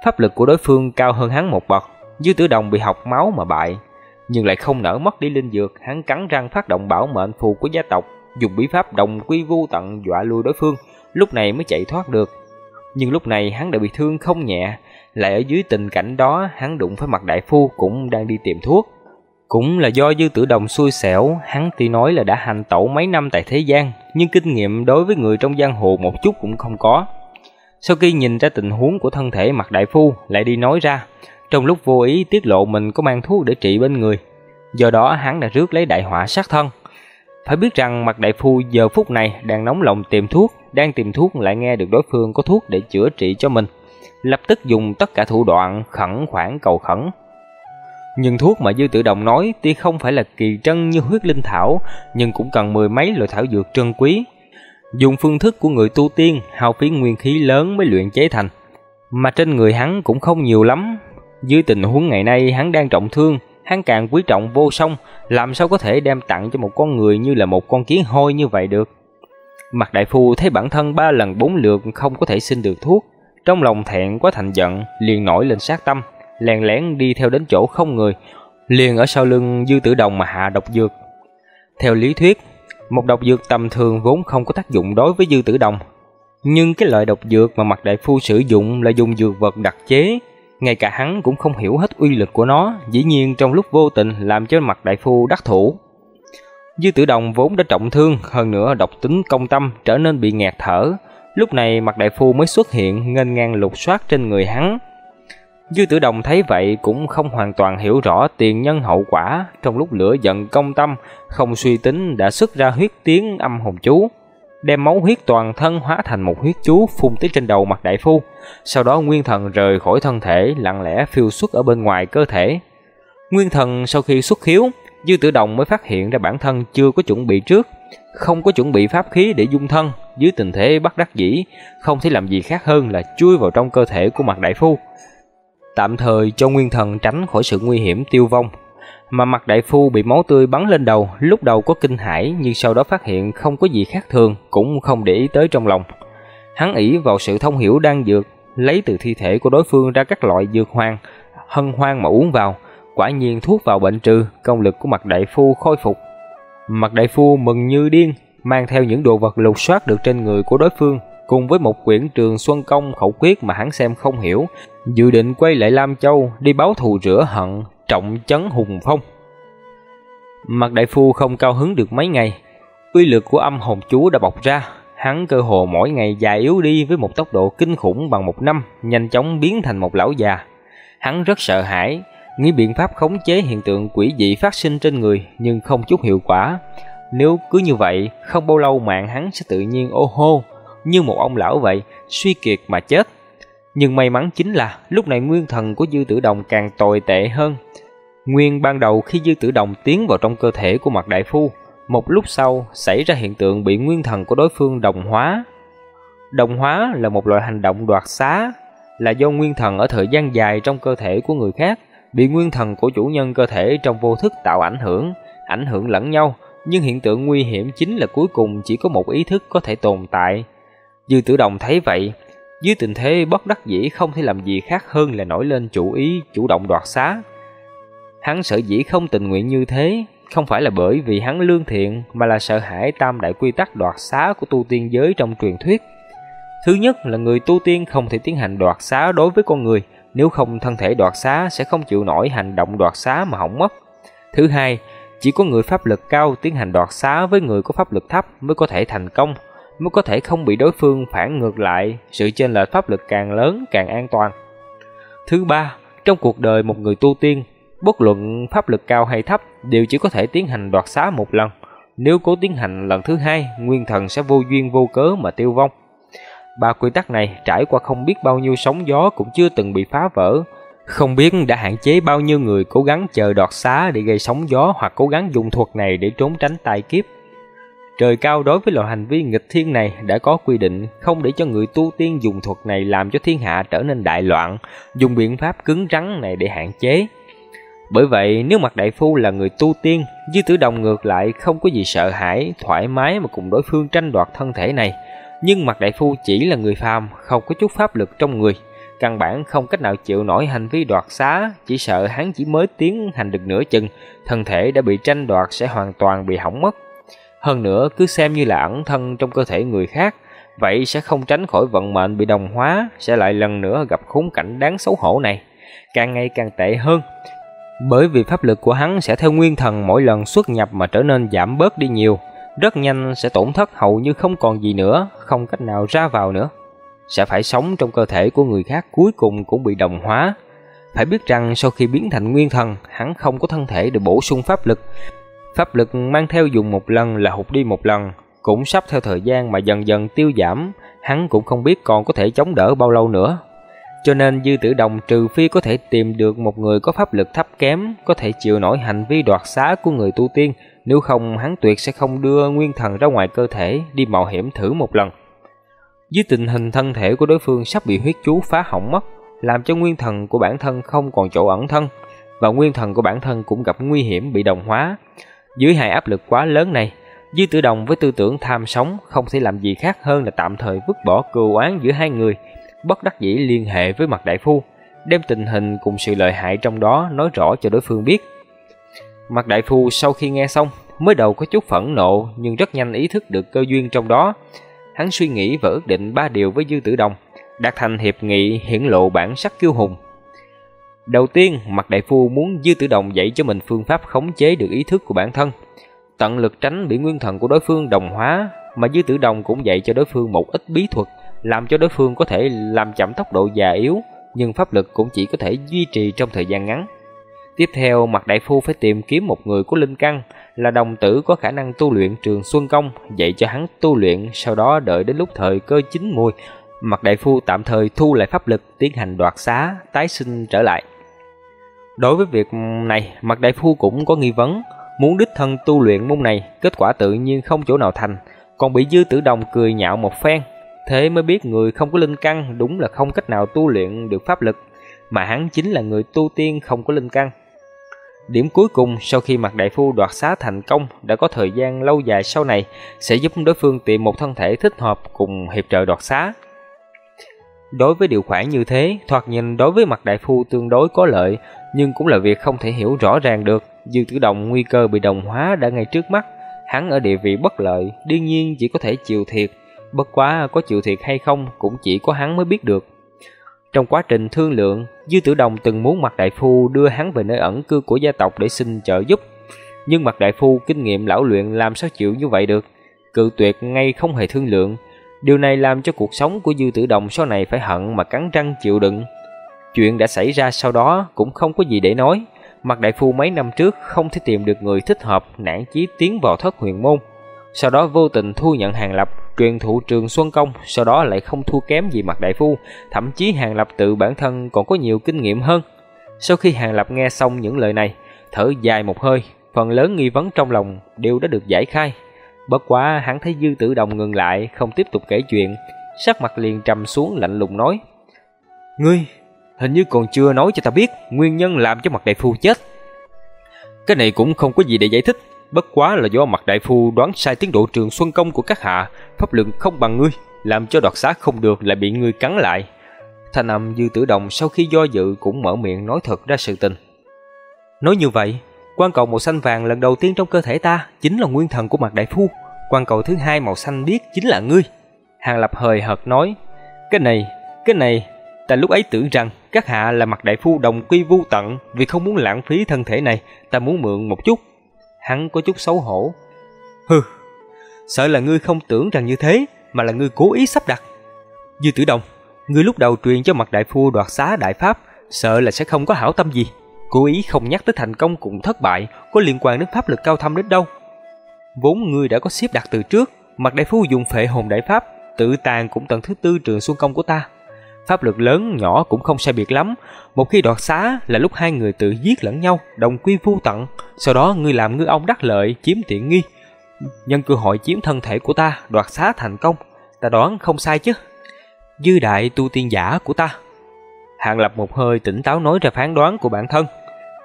Pháp lực của đối phương cao hơn hắn một bậc, Dư Tử Đồng bị học máu mà bại, nhưng lại không nỡ mất đi linh dược, hắn cắn răng phát động bảo mệnh phù của gia tộc, dùng bí pháp đồng quy vu tận dọa lui đối phương, lúc này mới chạy thoát được. Nhưng lúc này hắn đã bị thương không nhẹ, lại ở dưới tình cảnh đó hắn đụng phải mặt đại phu cũng đang đi tìm thuốc. Cũng là do dư tử đồng xui xẻo, hắn tuy nói là đã hành tẩu mấy năm tại thế gian, nhưng kinh nghiệm đối với người trong giang hồ một chút cũng không có. Sau khi nhìn ra tình huống của thân thể mặt đại phu, lại đi nói ra, trong lúc vô ý tiết lộ mình có mang thuốc để trị bên người. Do đó hắn đã rước lấy đại họa sát thân. Phải biết rằng mặt đại phu giờ phút này đang nóng lòng tìm thuốc, đang tìm thuốc lại nghe được đối phương có thuốc để chữa trị cho mình lập tức dùng tất cả thủ đoạn khẩn khoản cầu khẩn. Nhưng thuốc mà Dư Tự Đồng nói tuy không phải là kỳ trân như huyết linh thảo, nhưng cũng cần mười mấy loại thảo dược trân quý. Dùng phương thức của người tu tiên, hao phí nguyên khí lớn mới luyện chế thành. Mà trên người hắn cũng không nhiều lắm. Dưới tình huống ngày nay hắn đang trọng thương, hắn càng quý trọng vô song, làm sao có thể đem tặng cho một con người như là một con kiến hôi như vậy được. Mặt đại phu thấy bản thân ba lần bốn lượt không có thể xin được thuốc, trong lòng thẹn quá thành giận, liền nổi lên sát tâm, lèn lén đi theo đến chỗ không người, liền ở sau lưng Dư Tử Đồng mà hạ độc dược. Theo lý thuyết, một độc dược tầm thường vốn không có tác dụng đối với Dư Tử Đồng, nhưng cái loại độc dược mà mặt đại phu sử dụng là dùng dược vật đặc chế, ngay cả hắn cũng không hiểu hết uy lực của nó, dĩ nhiên trong lúc vô tình làm cho mặt đại phu đắc thủ. Dư Tử Đồng vốn đã trọng thương, hơn nữa độc tính công tâm trở nên bị nghẹt thở, Lúc này mặt đại phu mới xuất hiện nghênh ngang lục soát trên người hắn. Dư tử đồng thấy vậy cũng không hoàn toàn hiểu rõ tiền nhân hậu quả, trong lúc lửa giận công tâm, không suy tính đã xuất ra huyết tiếng âm hồn chú, đem máu huyết toàn thân hóa thành một huyết chú phun tới trên đầu mặt đại phu, sau đó nguyên thần rời khỏi thân thể, lặng lẽ phiêu xuất ở bên ngoài cơ thể. Nguyên thần sau khi xuất khiếu, Dư Tử Đồng mới phát hiện ra bản thân chưa có chuẩn bị trước, không có chuẩn bị pháp khí để dung thân, dưới tình thế bắt đắc dĩ, không thể làm gì khác hơn là chui vào trong cơ thể của mặt đại phu. Tạm thời cho nguyên thần tránh khỏi sự nguy hiểm tiêu vong. Mà mặt đại phu bị máu tươi bắn lên đầu, lúc đầu có kinh hãi nhưng sau đó phát hiện không có gì khác thường, cũng không để ý tới trong lòng. Hắn ỷ vào sự thông hiểu đang dược, lấy từ thi thể của đối phương ra các loại dược hoang, hân hoang mà uống vào, quả nhiên thuốc vào bệnh trừ, công lực của mặt đại phu khôi phục. Mặt đại phu mừng như điên, mang theo những đồ vật lục soát được trên người của đối phương, cùng với một quyển trường Xuân Công khẩu quyết mà hắn xem không hiểu, dự định quay lại Lam Châu đi báo thù rửa hận, trọng chấn hùng phong. Mặt đại phu không cao hứng được mấy ngày, uy lực của âm hồn chú đã bộc ra, hắn cơ hồ mỗi ngày già yếu đi với một tốc độ kinh khủng bằng một năm, nhanh chóng biến thành một lão già. Hắn rất sợ hãi, nghĩ biện pháp khống chế hiện tượng quỷ dị phát sinh trên người nhưng không chút hiệu quả. Nếu cứ như vậy, không bao lâu mạng hắn sẽ tự nhiên ô hô, như một ông lão vậy, suy kiệt mà chết. Nhưng may mắn chính là lúc này nguyên thần của Dư Tử Đồng càng tồi tệ hơn. Nguyên ban đầu khi Dư Tử Đồng tiến vào trong cơ thể của mặt đại phu, một lúc sau xảy ra hiện tượng bị nguyên thần của đối phương đồng hóa. Đồng hóa là một loại hành động đoạt xá, là do nguyên thần ở thời gian dài trong cơ thể của người khác bị nguyên thần của chủ nhân cơ thể trong vô thức tạo ảnh hưởng, ảnh hưởng lẫn nhau, nhưng hiện tượng nguy hiểm chính là cuối cùng chỉ có một ý thức có thể tồn tại. Dư Tử Đồng thấy vậy, dưới tình thế bất đắc dĩ không thể làm gì khác hơn là nổi lên chủ ý chủ động đoạt xá. Hắn sợ dĩ không tình nguyện như thế, không phải là bởi vì hắn lương thiện mà là sợ hãi tam đại quy tắc đoạt xá của tu tiên giới trong truyền thuyết. Thứ nhất là người tu tiên không thể tiến hành đoạt xá đối với con người, nếu không thân thể đoạt xá sẽ không chịu nổi hành động đoạt xá mà hỏng mất. Thứ hai, chỉ có người pháp lực cao tiến hành đoạt xá với người có pháp lực thấp mới có thể thành công, mới có thể không bị đối phương phản ngược lại, sự chênh lệch pháp lực càng lớn càng an toàn. Thứ ba, trong cuộc đời một người tu tiên, bất luận pháp lực cao hay thấp đều chỉ có thể tiến hành đoạt xá một lần. Nếu cố tiến hành lần thứ hai, nguyên thần sẽ vô duyên vô cớ mà tiêu vong. Ba quy tắc này trải qua không biết bao nhiêu sóng gió cũng chưa từng bị phá vỡ. Không biết đã hạn chế bao nhiêu người cố gắng chờ đoạt xá để gây sóng gió hoặc cố gắng dùng thuật này để trốn tránh tai kiếp. Trời cao đối với loại hành vi nghịch thiên này đã có quy định không để cho người tu tiên dùng thuật này làm cho thiên hạ trở nên đại loạn, dùng biện pháp cứng rắn này để hạn chế. Bởi vậy, nếu mặt đại phu là người tu tiên, Dư Tử Đồng ngược lại không có gì sợ hãi, thoải mái mà cùng đối phương tranh đoạt thân thể này, nhưng mặt đại phu chỉ là người phàm, không có chút pháp lực trong người, căn bản không cách nào chịu nổi hành vi đoạt xá, chỉ sợ hắn chỉ mới tiến hành được nửa chừng, thân thể đã bị tranh đoạt sẽ hoàn toàn bị hỏng mất. Hơn nữa, cứ xem như là ẩn thân trong cơ thể người khác, vậy sẽ không tránh khỏi vận mệnh bị đồng hóa, sẽ lại lần nữa gặp khốn cảnh đáng xấu hổ này, càng ngày càng tệ hơn. Bởi vì pháp lực của hắn sẽ theo nguyên thần mỗi lần xuất nhập mà trở nên giảm bớt đi nhiều, rất nhanh sẽ tổn thất hầu như không còn gì nữa, không cách nào ra vào nữa. Sẽ phải sống trong cơ thể của người khác cuối cùng cũng bị đồng hóa. Phải biết rằng sau khi biến thành nguyên thần, hắn không có thân thể để bổ sung pháp lực. Pháp lực mang theo dùng một lần là hụt đi một lần, cũng sắp theo thời gian mà dần dần tiêu giảm, hắn cũng không biết còn có thể chống đỡ bao lâu nữa. Cho nên Dư Tử Đồng trừ phi có thể tìm được một người có pháp lực thấp kém, có thể chịu nổi hành vi đoạt xá của người tu tiên, nếu không hắn tuyệt sẽ không đưa nguyên thần ra ngoài cơ thể đi mạo hiểm thử một lần. Dưới tình hình thân thể của đối phương sắp bị huyết chú phá hỏng mất, làm cho nguyên thần của bản thân không còn chỗ ẩn thân, và nguyên thần của bản thân cũng gặp nguy hiểm bị đồng hóa. Dưới hai áp lực quá lớn này, Dư Tử Đồng với tư tưởng tham sống không thể làm gì khác hơn là tạm thời vứt bỏ cừu oán giữa hai người, bất đắc dĩ liên hệ với mặt đại phu, đem tình hình cùng sự lợi hại trong đó nói rõ cho đối phương biết. Mặt đại phu sau khi nghe xong, mới đầu có chút phẫn nộ nhưng rất nhanh ý thức được cơ duyên trong đó. Hắn suy nghĩ và ước định ba điều với Dư Tử Đồng, đạt thành hiệp nghị hiển lộ bản sắc kiêu hùng. Đầu tiên, mặt đại phu muốn Dư Tử Đồng dạy cho mình phương pháp khống chế được ý thức của bản thân, tận lực tránh bị nguyên thần của đối phương đồng hóa, mà Dư Tử Đồng cũng dạy cho đối phương một ít bí thuật, làm cho đối phương có thể làm chậm tốc độ già yếu, nhưng pháp lực cũng chỉ có thể duy trì trong thời gian ngắn. Tiếp theo, mặt đại phu phải tìm kiếm một người có linh căn, là đồng tử có khả năng tu luyện trường Xuân Công, dạy cho hắn tu luyện, sau đó đợi đến lúc thời cơ chín mùi, mặt đại phu tạm thời thu lại pháp lực, tiến hành đoạt xá, tái sinh trở lại. Đối với việc này, mặt đại phu cũng có nghi vấn, muốn đích thân tu luyện môn này, kết quả tự nhiên không chỗ nào thành, còn bị dư tử đồng cười nhạo một phen. Thế mới biết người không có linh căn đúng là không cách nào tu luyện được pháp lực, mà hắn chính là người tu tiên không có linh căn. Điểm cuối cùng sau khi mặt đại phu đoạt xá thành công đã có thời gian lâu dài sau này sẽ giúp đối phương tìm một thân thể thích hợp cùng hiệp trợ đoạt xá. Đối với điều khoản như thế, thoạt nhìn đối với mặt đại phu tương đối có lợi, nhưng cũng là việc không thể hiểu rõ ràng được. Dư tử động nguy cơ bị đồng hóa đã ngay trước mắt, hắn ở địa vị bất lợi, đương nhiên chỉ có thể chịu thiệt. bất quá có chịu thiệt hay không cũng chỉ có hắn mới biết được. Trong quá trình thương lượng, Dư Tử Đồng từng muốn Mạc Đại Phu đưa hắn về nơi ẩn cư của gia tộc để xin trợ giúp. Nhưng Mạc Đại Phu kinh nghiệm lão luyện làm sao chịu như vậy được, cự tuyệt ngay không hề thương lượng. Điều này làm cho cuộc sống của Dư Tử Đồng sau này phải hận mà cắn răng chịu đựng. Chuyện đã xảy ra sau đó cũng không có gì để nói. mặt Đại Phu mấy năm trước không thể tìm được người thích hợp nản chí tiến vào thất huyền môn. Sau đó vô tình thu nhận Hàng Lập truyền thụ trường Xuân Công, sau đó lại không thua kém gì mặt Đại Phu, thậm chí Hàng Lập tự bản thân còn có nhiều kinh nghiệm hơn. Sau khi Hàng Lập nghe xong những lời này, thở dài một hơi, phần lớn nghi vấn trong lòng đều đã được giải khai. Bất quá hắn thấy Dư Tử Đồng ngừng lại, không tiếp tục kể chuyện, sắc mặt liền trầm xuống lạnh lùng nói: "Ngươi, hình như còn chưa nói cho ta biết nguyên nhân làm cho mặt Đại Phu chết." Cái này cũng không có gì để giải thích, bất quá là do mặt Đại Phu đoán sai tiến độ trường Xuân Công của các hạ, pháp lượng không bằng ngươi, làm cho đoạt xá không được lại bị ngươi cắn lại. Thanh âm Dư Tử Đồng sau khi do dự cũng mở miệng nói thật ra sự tình. Nói như vậy, quan cầu màu xanh vàng lần đầu tiên trong cơ thể ta chính là nguyên thần của mặt Đại Phu, quan cầu thứ hai màu xanh biết chính là ngươi. Hàng Lập hời hợt nói, cái này, cái này, ta lúc ấy tưởng rằng các hạ là mặt Đại Phu đồng quy vu tận, vì không muốn lãng phí thân thể này, ta muốn mượn một chút. Hắn có chút xấu hổ. Hừ, sợ là ngươi không tưởng rằng như thế, mà là ngươi cố ý sắp đặt. Dư Tử Đồng, ngươi lúc đầu truyền cho mặt Đại Phu đoạt xá đại pháp, sợ là sẽ không có hảo tâm gì. Cố ý không nhắc tới thành công cùng thất bại có liên quan đến pháp lực cao thâm đến đâu. Vốn ngươi đã có xếp đặt từ trước, mặc Đại Phu dùng phệ hồn đại pháp, tự tàn cũng tận thứ tư trường xuân công của ta. Pháp lực lớn nhỏ cũng không sai biệt lắm, một khi đoạt xá là lúc hai người tự giết lẫn nhau, đồng quy vu tận, sau đó ngươi làm ngư ông đắc lợi, chiếm tiện nghi, nhân cơ hội chiếm thân thể của ta, đoạt xá thành công, ta đoán không sai chứ. Dư đại tu tiên giả của ta. Hạng Lập một hơi tỉnh táo nói ra phán đoán của bản thân.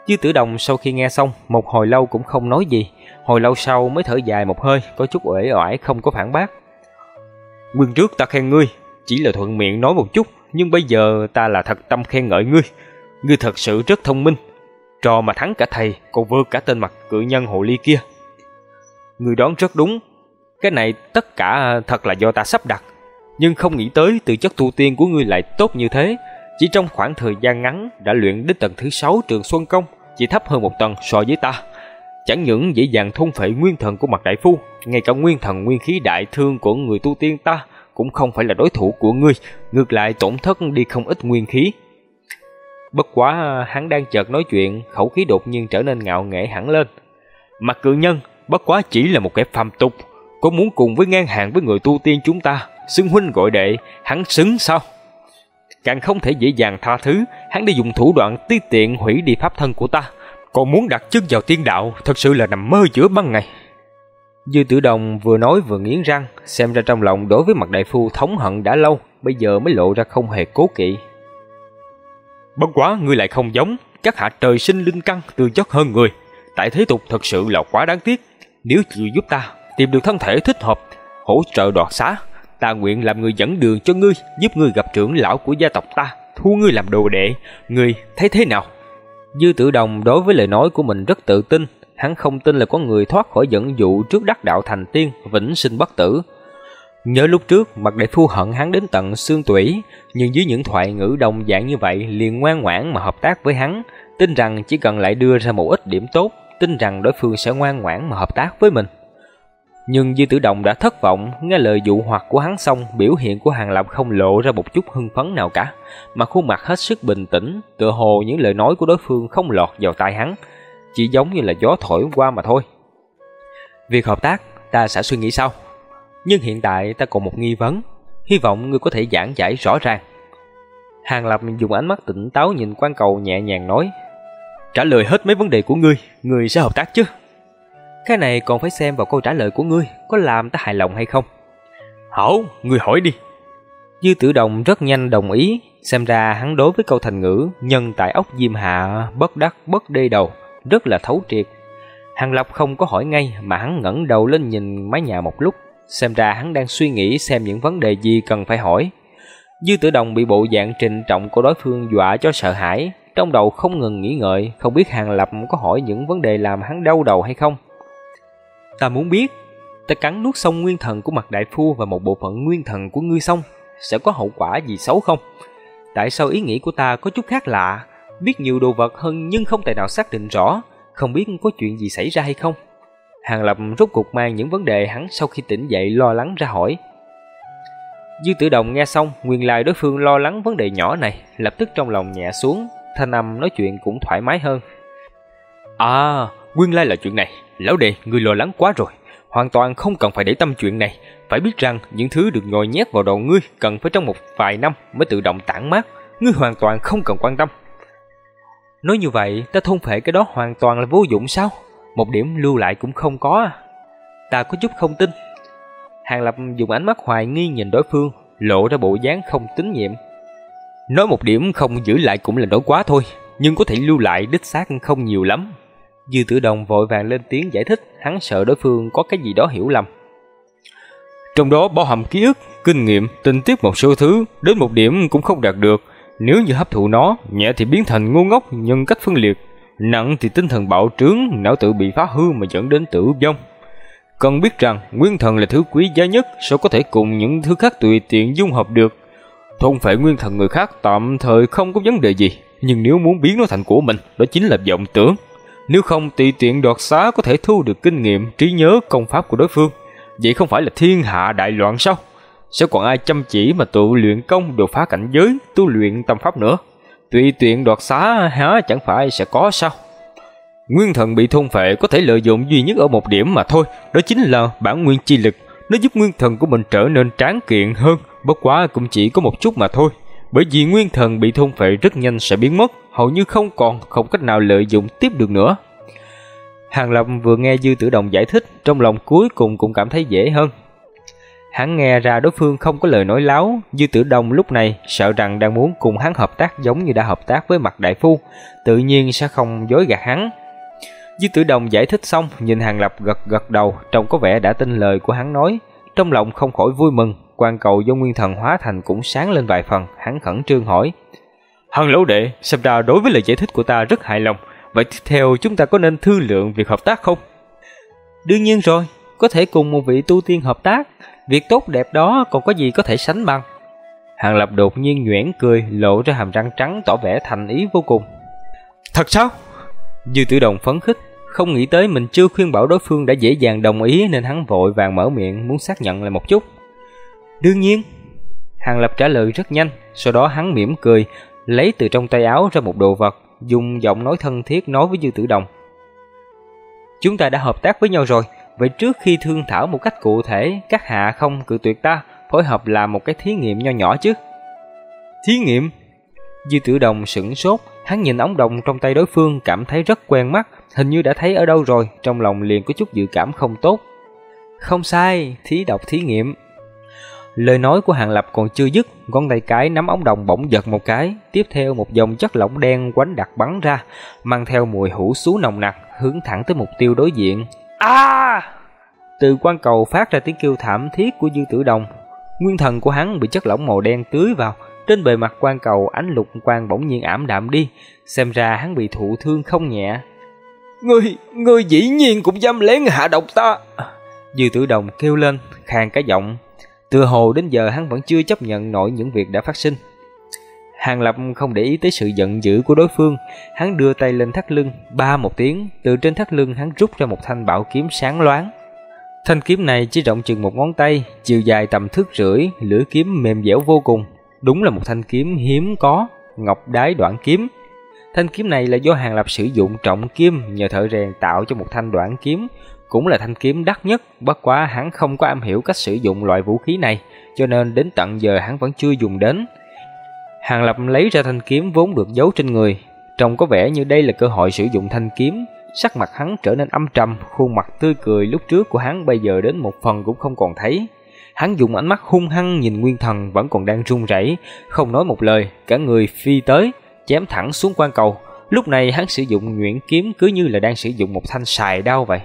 Dư Tử Đồng sau khi nghe xong, một hồi lâu cũng không nói gì, hồi lâu sau mới thở dài một hơi, có chút uể oải không có phản bác. Nguyên trước ta khen ngươi, chỉ là thuận miệng nói một chút, nhưng bây giờ ta là thật tâm khen ngợi ngươi. Ngươi thật sự rất thông minh, trò mà thắng cả thầy, còn vượt cả tên mặt cự nhân hồ ly kia. Ngươi đoán rất đúng, cái này tất cả thật là do ta sắp đặt, nhưng không nghĩ tới từ chất tu tiên của ngươi lại tốt như thế, chỉ trong khoảng thời gian ngắn đã luyện đến tầng thứ 6 trường Xuân Công, chỉ thấp hơn một tầng so với ta. Chẳng những dễ dàng thôn phệ nguyên thần của mặt đại phu, ngay cả nguyên thần nguyên khí đại thương của người tu tiên ta cũng không phải là đối thủ của ngươi, ngược lại tổn thất đi không ít nguyên khí. Bất quá hắn đang chợt nói chuyện, khẩu khí đột nhiên trở nên ngạo nghễ hẳn lên. Mặt cự nhân, bất quá chỉ là một kẻ phàm tục, có muốn cùng với ngang hàng với người tu tiên chúng ta, xưng huynh gọi đệ, hắn xứng sao? Càng không thể dễ dàng tha thứ, hắn đã dùng thủ đoạn ti tiện hủy đi pháp thân của ta, còn muốn đặt chân vào tiên đạo, thật sự là nằm mơ giữa ban ngày. Dư Tử Đồng vừa nói vừa nghiến răng, xem ra trong lòng đối với mặt đại phu thống hận đã lâu, bây giờ mới lộ ra không hề cố kỵ. Bất quá ngươi lại không giống, các hạ trời sinh linh căn tư chất hơn người, tại thế tục thật sự là quá đáng tiếc. Nếu chịu giúp ta tìm được thân thể thích hợp, hỗ trợ đoạt xá, ta nguyện làm người dẫn đường cho ngươi, giúp ngươi gặp trưởng lão của gia tộc ta, thu ngươi làm đồ đệ, ngươi thấy thế nào? Dư Tử Đồng đối với lời nói của mình rất tự tin, hắn không tin là có người thoát khỏi dẫn dụ trước đắc đạo thành tiên, vĩnh sinh bất tử. Nhớ lúc trước, mặt đại phu hận hắn đến tận xương tủy, nhưng dưới những thoại ngữ đồng dạng như vậy liền ngoan ngoãn mà hợp tác với hắn, tin rằng chỉ cần lại đưa ra một ít điểm tốt, tin rằng đối phương sẽ ngoan ngoãn mà hợp tác với mình. Nhưng Di Tử Đồng đã thất vọng, nghe lời dụ hoặc của hắn xong, biểu hiện của Hàng Lập không lộ ra một chút hưng phấn nào cả, mà khuôn mặt hết sức bình tĩnh, tựa hồ những lời nói của đối phương không lọt vào tai hắn, chỉ giống như là gió thổi qua mà thôi. Việc hợp tác, ta sẽ suy nghĩ sau. Nhưng hiện tại ta còn một nghi vấn, hy vọng ngươi có thể giảng giải rõ ràng. Hàng Lập dùng ánh mắt tỉnh táo nhìn quan cầu nhẹ nhàng nói, trả lời hết mấy vấn đề của ngươi, ngươi sẽ hợp tác chứ? Cái này còn phải xem vào câu trả lời của ngươi có làm ta hài lòng hay không. Hảo, ngươi hỏi đi. Dư tử đồng rất nhanh đồng ý, xem ra hắn đối với câu thành ngữ nhân tại ốc diêm hạ bất đắc bất đê đầu, rất là thấu triệt. Hàng Lập không có hỏi ngay mà hắn ngẩng đầu lên nhìn mái nhà một lúc, xem ra hắn đang suy nghĩ xem những vấn đề gì cần phải hỏi. Dư tử đồng bị bộ dạng trình trọng của đối phương dọa cho sợ hãi, trong đầu không ngừng nghĩ ngợi, không biết Hàng Lập có hỏi những vấn đề làm hắn đau đầu hay không. Ta muốn biết, ta cắn nuốt xong nguyên thần của mặt đại phu và một bộ phận nguyên thần của ngươi xong, sẽ có hậu quả gì xấu không? Tại sao ý nghĩ của ta có chút khác lạ, biết nhiều đồ vật hơn nhưng không thể nào xác định rõ, không biết có chuyện gì xảy ra hay không? Hàng Lập rốt cuộc mang những vấn đề hắn sau khi tỉnh dậy lo lắng ra hỏi. Dư tử đồng nghe xong, nguyên lai đối phương lo lắng vấn đề nhỏ này, lập tức trong lòng nhẹ xuống, thanh âm nói chuyện cũng thoải mái hơn. À, nguyên lai là chuyện này, lão đệ, ngươi lo lắng quá rồi, hoàn toàn không cần phải để tâm chuyện này, phải biết rằng những thứ được nhồi nhét vào đầu ngươi cần phải trong một vài năm mới tự động tản mát, ngươi hoàn toàn không cần quan tâm. Nói như vậy, ta thôn phệ cái đó hoàn toàn là vô dụng sao? Một điểm lưu lại cũng không có à? Ta có chút không tin. Hàng Lập dùng ánh mắt hoài nghi nhìn đối phương, lộ ra bộ dáng không tín nhiệm. Nói một điểm không giữ lại cũng là nói quá thôi, nhưng có thể lưu lại đích xác không nhiều lắm. Dư tử đồng vội vàng lên tiếng giải thích, hắn sợ đối phương có cái gì đó hiểu lầm. Trong đó bao hàm ký ức, kinh nghiệm, tình tiết một số thứ, đến một điểm cũng không đạt được. Nếu như hấp thụ nó, nhẹ thì biến thành ngu ngốc nhân cách phân liệt, nặng thì tinh thần bạo trướng, não tự bị phá hư mà dẫn đến tử vong. Cần biết rằng nguyên thần là thứ quý giá nhất, sao có thể cùng những thứ khác tùy tiện dung hợp được. Thôn phệ nguyên thần người khác tạm thời không có vấn đề gì, nhưng nếu muốn biến nó thành của mình, đó chính là vọng tưởng. Nếu không tùy tiện đoạt xá có thể thu được kinh nghiệm, trí nhớ, công pháp của đối phương. Vậy không phải là thiên hạ đại loạn sao? Sẽ còn ai chăm chỉ mà tự luyện công đột phá cảnh giới, tu luyện tâm pháp nữa? Tùy tiện đoạt xá há chẳng phải sẽ có sao? Nguyên thần bị thôn phệ có thể lợi dụng duy nhất ở một điểm mà thôi, đó chính là bản nguyên chi lực. Nó giúp nguyên thần của mình trở nên tráng kiện hơn, bất quá cũng chỉ có một chút mà thôi. Bởi vì nguyên thần bị thôn phệ rất nhanh sẽ biến mất, hầu như không còn, không cách nào lợi dụng tiếp được nữa. Hàng Lập vừa nghe Dư Tử Đồng giải thích, trong lòng cuối cùng cũng cảm thấy dễ hơn. Hắn nghe ra đối phương không có lời nói láo, Dư Tử Đồng lúc này sợ rằng đang muốn cùng hắn hợp tác giống như đã hợp tác với mặt đại phu, tự nhiên sẽ không dối gạt hắn. Dư Tử Đồng giải thích xong, nhìn Hàng Lập gật gật đầu, trông có vẻ đã tin lời của hắn nói, trong lòng không khỏi vui mừng, quan cầu do nguyên thần hóa thành cũng sáng lên vài phần, hắn khẩn trương hỏi: "Hằng lão đệ, xem ra đối với lời giải thích của ta rất hài lòng, vậy tiếp theo chúng ta có nên thương lượng việc hợp tác không?" "Đương nhiên rồi, có thể cùng một vị tu tiên hợp tác, việc tốt đẹp đó còn có gì có thể sánh bằng." Hàng Lập đột nhiên nhuyễn cười, lộ ra hàm răng trắng tỏ vẻ thành ý vô cùng. "Thật sao?" Dư Tử Đồng phấn khích, không nghĩ tới mình chưa khuyên bảo đối phương đã dễ dàng đồng ý nên hắn vội vàng mở miệng muốn xác nhận lại một chút. Đương nhiên. Hàng Lập trả lời rất nhanh, sau đó hắn mỉm cười, lấy từ trong tay áo ra một đồ vật, dùng giọng nói thân thiết nói với Dư Tử Đồng. Chúng ta đã hợp tác với nhau rồi, vậy trước khi thương thảo một cách cụ thể, các hạ không cự tuyệt ta, phối hợp làm một cái thí nghiệm nho nhỏ chứ. Thí nghiệm? Dư Tử Đồng sững sốt, hắn nhìn ống đồng trong tay đối phương cảm thấy rất quen mắt, hình như đã thấy ở đâu rồi, trong lòng liền có chút dự cảm không tốt. Không sai, thí độc thí nghiệm. Lời nói của Hàng Lập còn chưa dứt, ngón tay cái nắm ống đồng bỗng giật một cái, tiếp theo một dòng chất lỏng đen quánh đặc bắn ra, mang theo mùi hủ xú nồng nặc, hướng thẳng tới mục tiêu đối diện. A! Từ quan cầu phát ra tiếng kêu thảm thiết của Dư Tử Đồng. Nguyên thần của hắn bị chất lỏng màu đen tưới vào, trên bề mặt quan cầu ánh lục quang bỗng nhiên ảm đạm đi, xem ra hắn bị thụ thương không nhẹ. Ngươi, ngươi dĩ nhiên cũng dám lén hạ độc ta. Dư Tử Đồng kêu lên, khàn cái giọng, từ hồ đến giờ hắn vẫn chưa chấp nhận nổi những việc đã phát sinh. Hàng Lập không để ý tới sự giận dữ của đối phương, hắn đưa tay lên thắt lưng, ba một tiếng, từ trên thắt lưng hắn rút ra một thanh bảo kiếm sáng loáng. Thanh kiếm này chỉ rộng chừng một ngón tay, chiều dài tầm thước rưỡi, lưỡi kiếm mềm dẻo vô cùng, đúng là một thanh kiếm hiếm có, ngọc đái đoạn kiếm. Thanh kiếm này là do Hàng Lập sử dụng trọng kim nhờ thợ rèn tạo cho một thanh đoạn kiếm, cũng là thanh kiếm đắt nhất, bất quá hắn không có am hiểu cách sử dụng loại vũ khí này, cho nên đến tận giờ hắn vẫn chưa dùng đến. Hàng Lập lấy ra thanh kiếm vốn được giấu trên người, trông có vẻ như đây là cơ hội sử dụng thanh kiếm, sắc mặt hắn trở nên âm trầm, khuôn mặt tươi cười lúc trước của hắn bây giờ đến một phần cũng không còn thấy. Hắn dùng ánh mắt hung hăng nhìn Nguyên Thần vẫn còn đang run rẩy, không nói một lời, cả người phi tới, chém thẳng xuống quan cầu. Lúc này hắn sử dụng nhuyễn kiếm cứ như là đang sử dụng một thanh xài đao vậy.